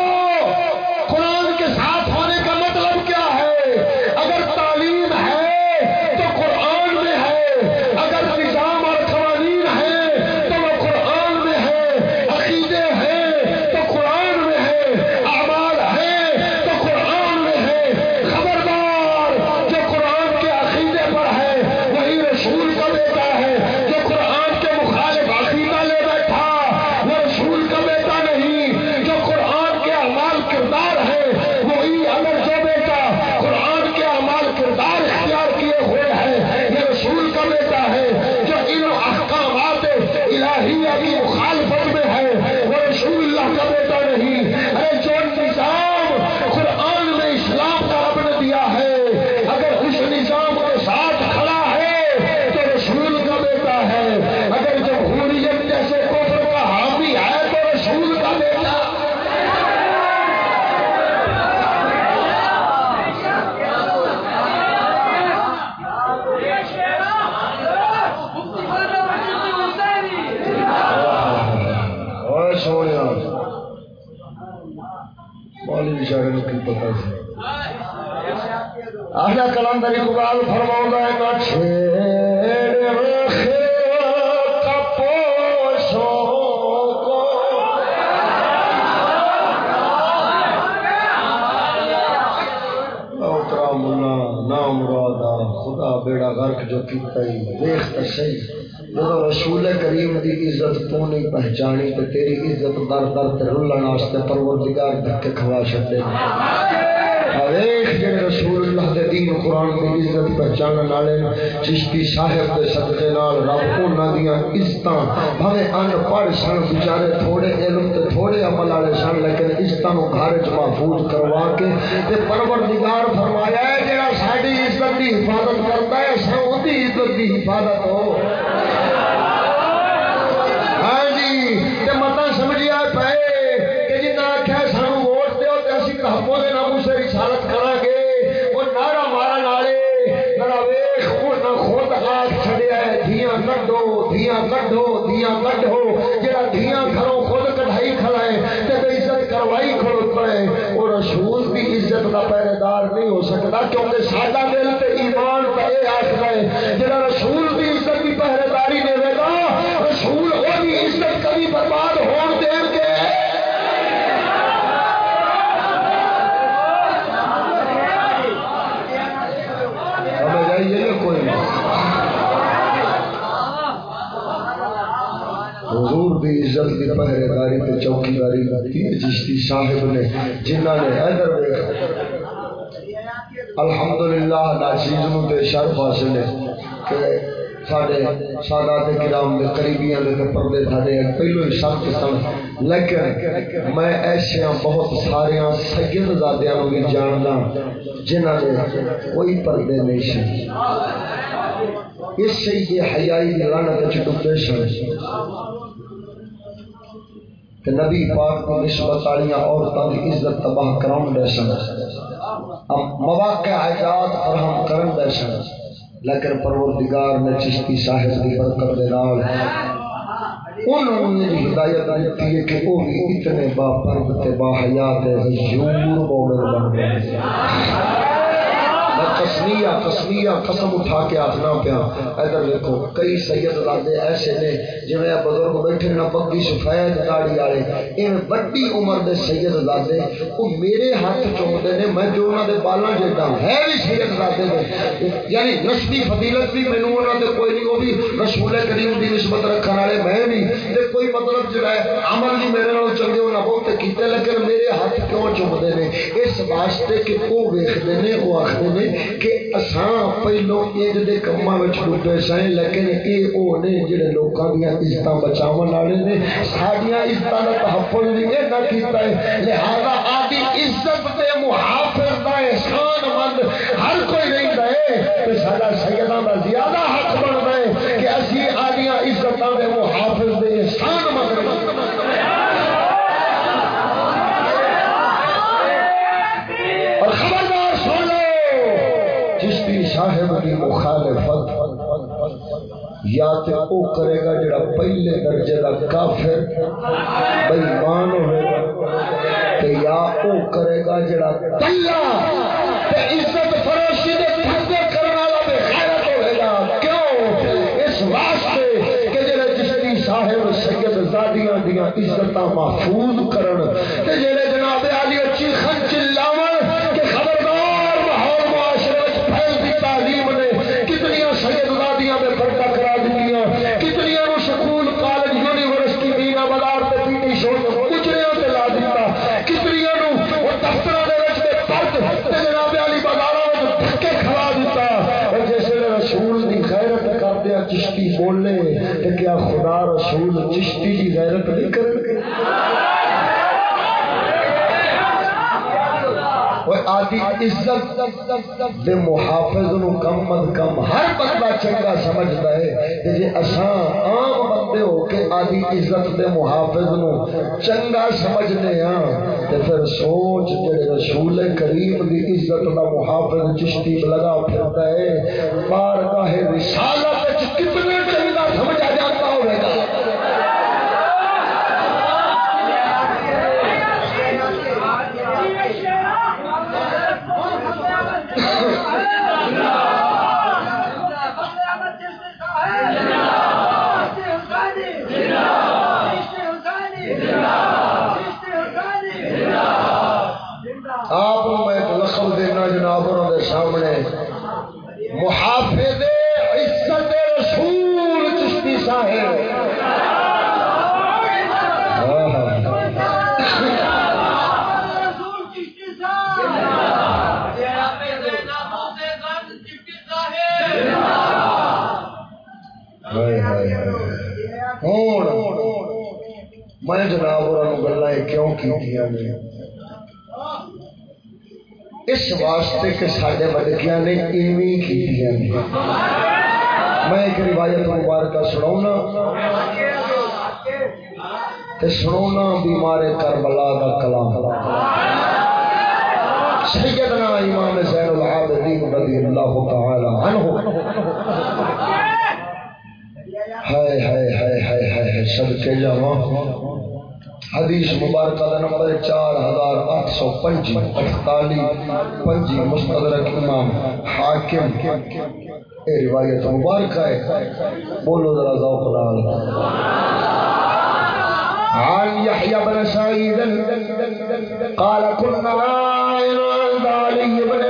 قرآن عزت والے چشتی صاحب صدقے نال رب انہاں دیاں عزتاں ان پڑھ سن، بیچارے تھوڑے علم تے تھوڑے عمل والے سن، لیکن عزتاں نو گھر وچ محفوظ کروا کے تے پروردگار فرمایا ہے، جڑا ساڈی عزت دی حفاظت کرتا ہے سو دی عزت دی حفاظت ہو۔ ہاں جی، رسول بھی عزت کا پہرے دار نہیں ہو سکتا کیونکہ ساڈا دل تے ایمان کا یہ آخر ہے جا رسول کی عزت کی پہرے داری دے گا، رسول وہی عزت کبھی برباد ہون دے گے۔ حضور دی عزت کی پہرے داری تے چوکی داری لگتی ہے چشتی صاحب نے جنہ نے ادھر الحمدللہ، ناچیز نو تے شرف حاصل ہے کہ ساڈے سادات کرام دے قریبیاں دے پردے ساڈے پہلو ہی سخت سن۔ لیکن میں ایسے بہت سارے سید زادیاں بھی جاندا ہاں، جنہاں دے کوئی پردے نہیں سن۔ اس سے یہ حیائی دی لعنت وچ ڈوبے سن۔ کہ نبی پاک کو نسبت والیاں عورتاں دی عزت تباہ کراون دے سن۔ مواقع حیات فراہم کرن دے سن۔ لیکن پروردگار نے چشتی صاحب کی برکت دے نال انہوں نے ہدایت دیتی ہے کہ وہ بھی اتنے با پرد تے با حیات غیور مومن بن گئے۔ تسمیہ تسمیہ قسم اٹھا کے آخنا پیا۔ ادھر دیکھو کئی سید زادے ایسے نے جی بزرگ بیٹھے نہ پگی سفید داڑی والے۔ ان بڑی عمر دے سید زادے وہ میرے ہاتھ چومتے نے، میں جو انہوں دے بالاں جیتا ہوں۔ ہے بھی سید زادے نے یعنی نسبی فضیلت بھی مینوں انہوں دے کوئی نہیں، وہ بھی رسول کریم دی نسبت رکھنے والے میں بھی۔ تے کوئی مطلب جو ہے، عمل نہیں میرے نال چنگے انہاں بہت کیتے، لیکن میرے ہاتھ کیوں چومتے نے؟ اس واسطے کہ وہ ویکھدے نے وہ آخدے نے کہ اساں پہلو انج دے کماں وچ ڈوبے سائیں، لیکن اے او نے جڑے لوکاں دیاں عزتاں بچاون والے نے، ساڈیاں عزتاں دا تحفظ وی اے نہ کیتا ہے۔ لہذا آدی عزت تے محافظ دا احسان مند ہر کوئی رہندا ہے۔ تے ساڈا سیداں دا زیادہ صاحب حق مخالفت یا تے او کرے گا جڑا پہلے درجے دا کافر بےمان ہوئے گا تے یا او کرے گا جڑا کلا تے عزت فروشی دے دھندے کرنے والا بے غیرت ہوئے گا۔ کیوں؟ اس واسطے کہ جڑے چشتی صاحب سید زادیاں دیاں عزتاں محفوظ کرن تے جڑے رسول، چشتی دی غیرت نہیں کرن گے آدھی عزت دے محافظ نو کم از کم ہر بندہ چنگا سمجھتا ہے جی اساں عام بندے ہو کے آدھی عزت دے محافظ نو چنگا سمجھنے ہاں تے پھر سوچ جڑے رسول کریم دی عزت دا محافظ چشتی لگا پھرتا ہے، بارگاہ رسالت کتنے چنگا سمجھا جاتا ہوئے گا آپ میں ایک لقب دینا جناب انہوں نے سامنے محافظ عزت رسول چشتی صاحب میں جناب گلا کیوں کی اس واسطے کہ سارے ودکیا نے ایویں کی میں ایک روایت مبارکہ سنا سنا بیمار کربلا کا کلام۔ سیدنا امام زین العابدین رضی اللہ تعالی عنہ۔ ہائے ہائے ہائے ہائے ہائے صدقے جاواں۔ حدیث مبارکہ کا نمبر چار ہزار آٹھ سو پنجی اٹھتالی پنجی مستدرک امام حاکم۔ یہ روایت مبارکہ ہے، بولو ذرا ذوق نال۔ عن يحيى بن سعيد قال كنا عند علي بن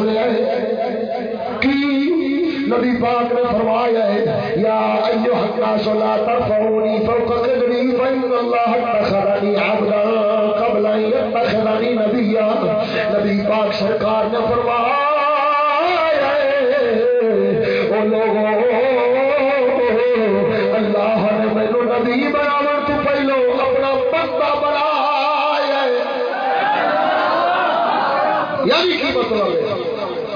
سنیا ہے کی نبی پاک نے فرمایا ہے، یا ایوہ الناس لا ترفعونی فوق قدری فإن اللہ اتخذنی عبدا قبل ان يتخذنی نبیا۔ نبی پاک سرکار نے فرمایا او لوگوں اللہ نے نبی بناون تو پہلو اپنا بندہ بنایا یعنی کی مطلب ہے؟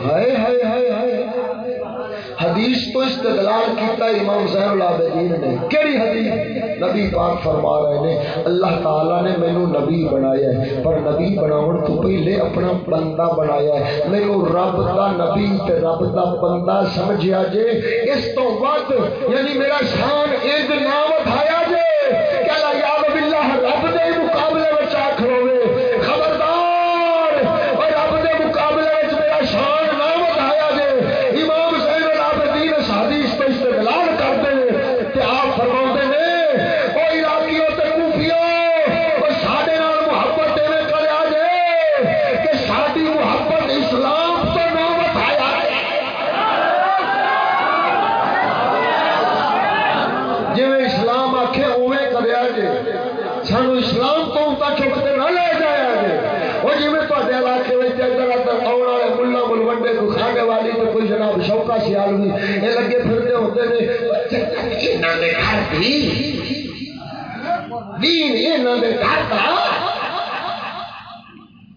ہائے ہائے ہائے حدیث تو استدلال کیتا امام زین العابدین نے۔ کیڑی حدیث؟ نبی پاک فرما رہے نے، اللہ تعالی نے مینوں نبی بنایا ہے، پر نبی بناون تو پہلے اپنا بندہ بنایا ہے۔ مینوں رب دا نبی تے رب دا بندہ سمجھیا جے، اس تو ود یعنی میرا شان ایک نام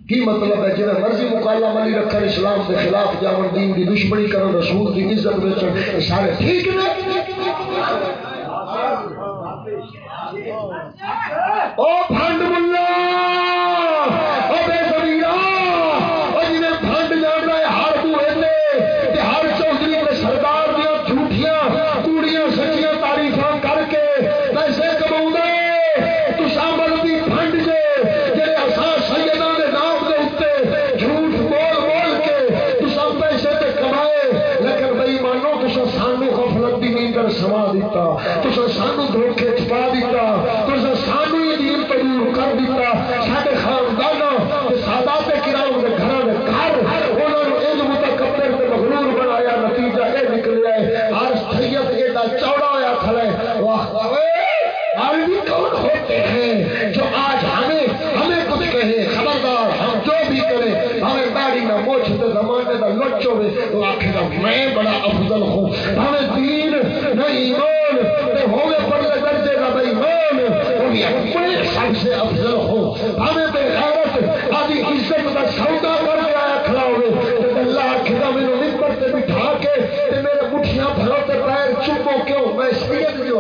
کی مطلب ہے جنہیں مرضی مکالا ملی رکھن، اسلام کے خلاف جاون دین کی دشمنی کرن، رسول کی عزت بیچن سارے ٹھیک نے؟ او بھنڈ ملا میں بڑا افضل ہوں ہمیں دین نہ ایمان ہوگے پڑھنے درجے کا بھائی مان وہ سب سے افضل ہو ہمیں بے غیرت آدھی عزت کا سودا کر کے آیا کھڑا ہوئے اللہ کھڑا میرے نمبر سے بٹھا کے میرے مٹھیاں بھرو کے پیر کیوں میں سید جو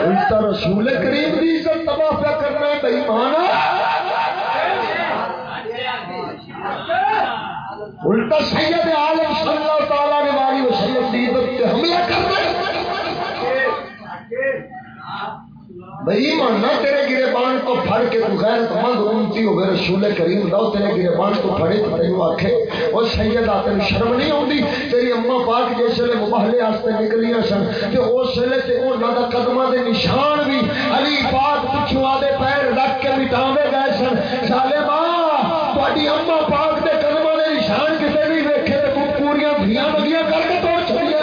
الٹا رسول کریم دی عزت تباہ پہ کرنا ہے بھائی مانا الٹا سید عالم صلی اللہ تعالی نے والی وسیعت دی عزت حملہ کرنا ہے بھائی ماننا تیرے گرے بان پھڑ کے تو مند امتی ہو کریم دا تیرے گرے بان پھڑے تو تینو آکھے۔ او شرم نہیں ہوندی تیری اما پاک جیسے لے مباہلے نکلیاں سن کہ او تے دا دے نشان بھی علی پاک پچھو آدے پیر رکھ کے مٹاوے گئے سن۔ سالے ماں تو اما پاک دے نشان ویکے تو پوریا دیا مگیاں کر کے توڑ چڑیا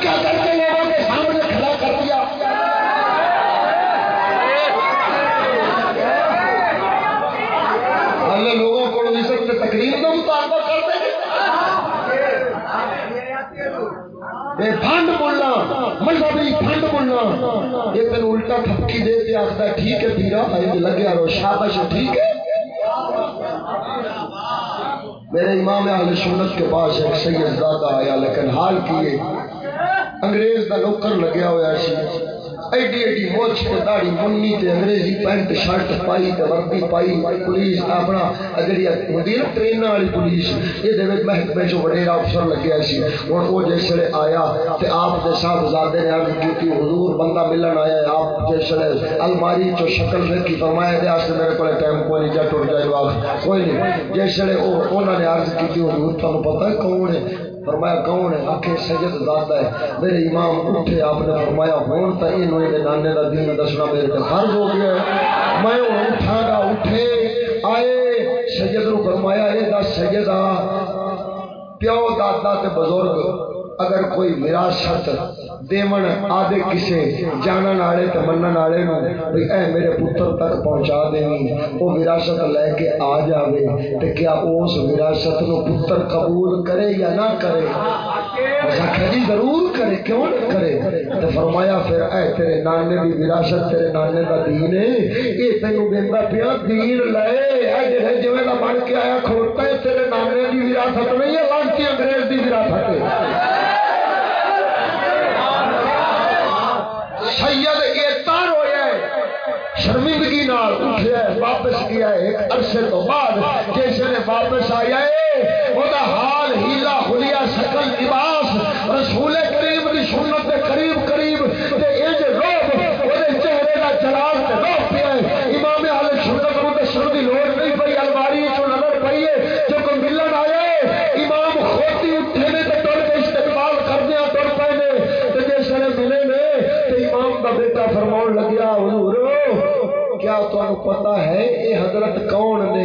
کیا کر کے لوگوں کے سامنے کھڑا کر دیا اللہ لوگوں کو عزت تقریر کا مطالبہ کر دیں بے فنڈ بولنا مذہبی فنڈ بولنا یہ تین الٹا تھپکی دے کے آخر جی لگیا رو شابش ٹھیک ہے؟ میرے امام اہل سنت کے پاس ایک سید زیادہ آیا، لیکن حال کیے، انگریز کا نوکر لگیا ہوا سی۔ ایڈی ایڈی موچ تے داڑھی منی تے انگریزی پینٹ، شرٹ پائی تے وردی پائی، پولیس اپنا جڑی ہوندی ہے ٹرین والی پولیس، یہ دے وچ محکمے چ وڈیرا افسر لگیا سی۔ ہن او جس ویلے آیا تے آپ دے صاحب زادے نے عرض کیتی حضور بندہ ملن آیا ہے، آپ جس ویلے الماری چ شکل دیکھی فرمایا دے واسطے میرے کول ٹائم کوئی نہیں، جا ٹر جائے جواب۔ کوئی نہیں۔ جس ویلے او انہوں نے عرض کیتی حضور تانوں پتہ ہے کون ہے؟ فرمایا، کون ہے? آخر سجد دادا ہے. میرے امام اٹھے، آپ نے فرمایا ہوں تو یہ نانے کا دین دسنا میرے پہ فرض ہو گیا ہے. میں ہوں اٹھا گا اٹھے، آئے. سید نو فرمایا یہ دس سید پیو دادا تے بزرگ، اگر کوئی وراثت دیون آدھے کسے جانن والے تے منن والے نو بھئی اے میرے پتر تک پہنچا دینی، او وراثت لے کے آ جاوے تے کیا اس وراثت نو پتر قبول کرے یا نہ کرے؟ جی ضرور کرے، کیوں نہ کرے؟ تے فرمایا پھر اے تیرے نانے دی وراثت، تیرے نانے دا دین ہے، اے تینو دیندا پیا دین لے۔ اے جڑے جویں دا بن کے آیا کھوتا ہے، تیرے نانے دی وراثت نہیں ہے لانتی انگریز دی وراثت ہے۔ سید ایتا ہویا ہے شرمندگی نال اٹھیا ہے واپس گیا ہے؟ ایک عرصے تو بعد جس نے واپس آیا ہے، وہ حال ہی ہلیا شکل لباس رسول کریم دی سنت دے قریب قریب تے انج روب وہ دے چہرے دا جلال تے روب پیا ہے امام اہل سنت نو تے سر دی لوڑ نہیں پئی الماری چوں نظر پئی ہے جو کوئی ملن آیا ہے امام کھوتی اٹھے نے تے ٹر کے استقبال کردیا ٹر پے نے تے جس نے ملے نے تے امام دا بیٹا فرماون لگیا حضور کیا تمہیں پتا ہے یہ حضرت کون نے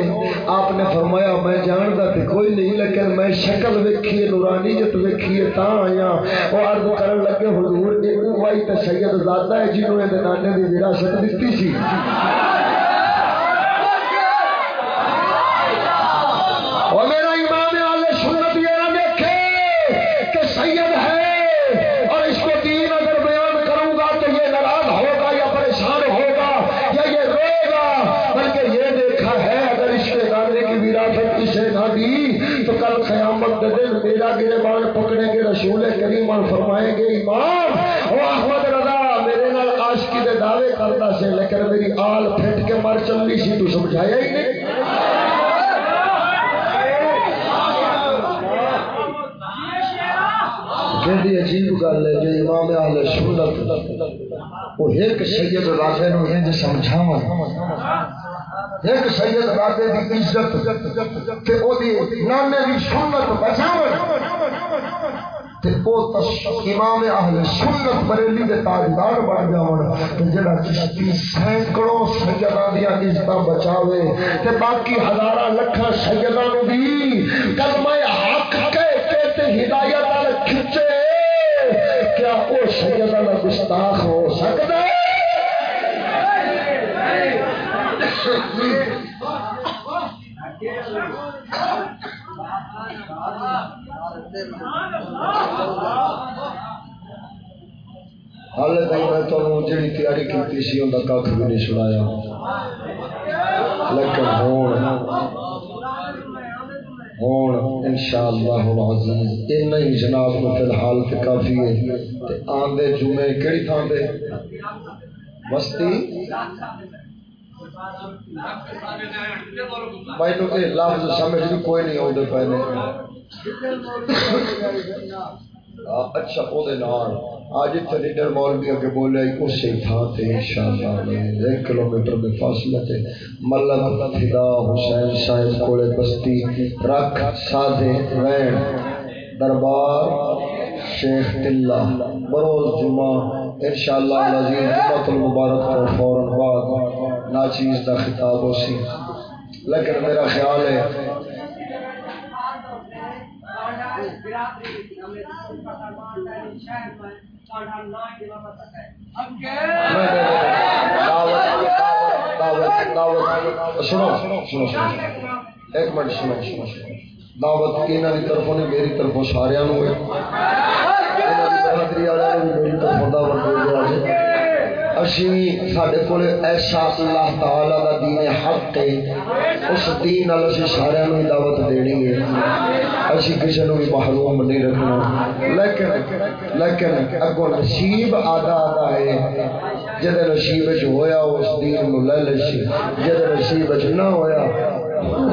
آپ نے فرمایا، میں جانتا تو کوئی نہیں، لیکن میں شکل ویکھی نورانی جت ویکھی تا آیا۔ وہ عرض کرن لگے، حضور یہ وائی تے سید زادہ ہے، جنہوں نے نانے دی وراثت دتی سی اور میرا امام آل سنت یہ نہ دیکھے کہ سید ہے اور اس کو دین اگر بیان کروں گا تو یہ ناراض ہوگا یا پریشان ہوگا یا یہ روئے گا بلکہ یہ دیکھا ہے اگر اس کے نانے کی وراثت اسے نہ دی تو کل قیامت کے دن میرا گربان پکڑیں گے رسول کریم اور فرمائیں گے امام او احمد رضا میرے نال عاشقی دے دعوے کرتا سے میری آل پھٹ کے مر چلی سی تو سمجھایا ہی نہیں۔ بڑی عجیب گل ہے جو امام اہل سنت، وہ ایک سید راجے نو انج سمجھاواں ایک سید راجے دی عزت، تے او دی نانے دی سنت بچاون۔ تے او امام اہل سنت بریلی دے تاجدار بن جاون تے جڑا چشتی سینکڑوں سیداں دی عزتاں بچاوے تے باقی ہزاراں لکھاں سیداں نو بھی کلمہ حق کہہ کے تے ہدایت ال کھچے کیا وہ سیدہ کا گستاخ ہو سکتا ہے؟ ہاں۔ ہال تک میں تمہیں جی تیاری کی سی ان کا کھ بھی نہیں سنایا۔ لیکن ہوں ہوں ان شاء اللہ العزیز ہی جناب مطلب کو فی الحال تے کافی ہے۔ تے آندے جمعے، کیڑی تھان دے؟ مستی؟ بھائی تو اے لفظ سمجھ بھی کوئی نہیں آؤ پہلے۔ اچھا وہ آج اتنے لیڈر مول بھی اگے بولے اسی تھان سے انشاءاللہ ایک کلو میٹر کے فاصلے سے ملک فدا حسین صاحب کولے بستی رکھ سادے وین دربار شیخ تلہ بروز جمعہ، انشاءاللہ العزیز جمعت المبارک اور فوراً بعد۔ ناچیز دا خطاب ہو سی۔ لیکن میرا خیال ہے سنو سنو سنو۔ ایک منٹ، سنو سنو سنو۔ دعوت کی کی طرفوں نے میری طرفوں سارے برادری والے میری طرف دعوت اسی سارے کو ایسا اللہ تعالی کا دین حق ہے اس دین اسی سارے دعوت دینی ہے اسی کسی بھی محروم نہیں رکھنا لیکن لیکن اگوں نصیب آدھا آدھا ہے جہد نصیب ہویا اس دین نو لے لے سی جہد نصیب نہ ہویا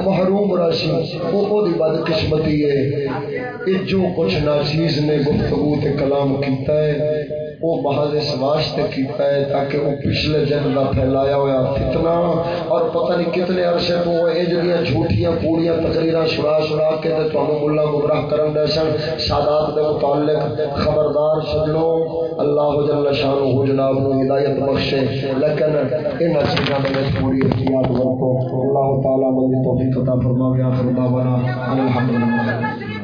محروم راشی وہ دی بد قسمتی ہے جو کچھ ناچیز نے گفتگو تے کلام کیتا ہے وہ محض اس واسطے کیتا ہے تاکہ وہ پچھلے دن کا پھیلایا ہوا فتنہ اور پتہ نہیں کتنے عرصے تو وہ یہ جھوٹیاں پوریاں تقریر سنا سنا کے تے تمہیں ملا گمراہ کرن دے سن۔ سادات دے متعلق خبردار سجنوں اللہ جل شانہ جناب نو ہدایت بخشے۔ لیکن ان چیزاں دے پوری احتیاط ورتو اللہ تعالی مندی توفیق عطا فرماوے۔ آخر دعوانا الحمدللہ۔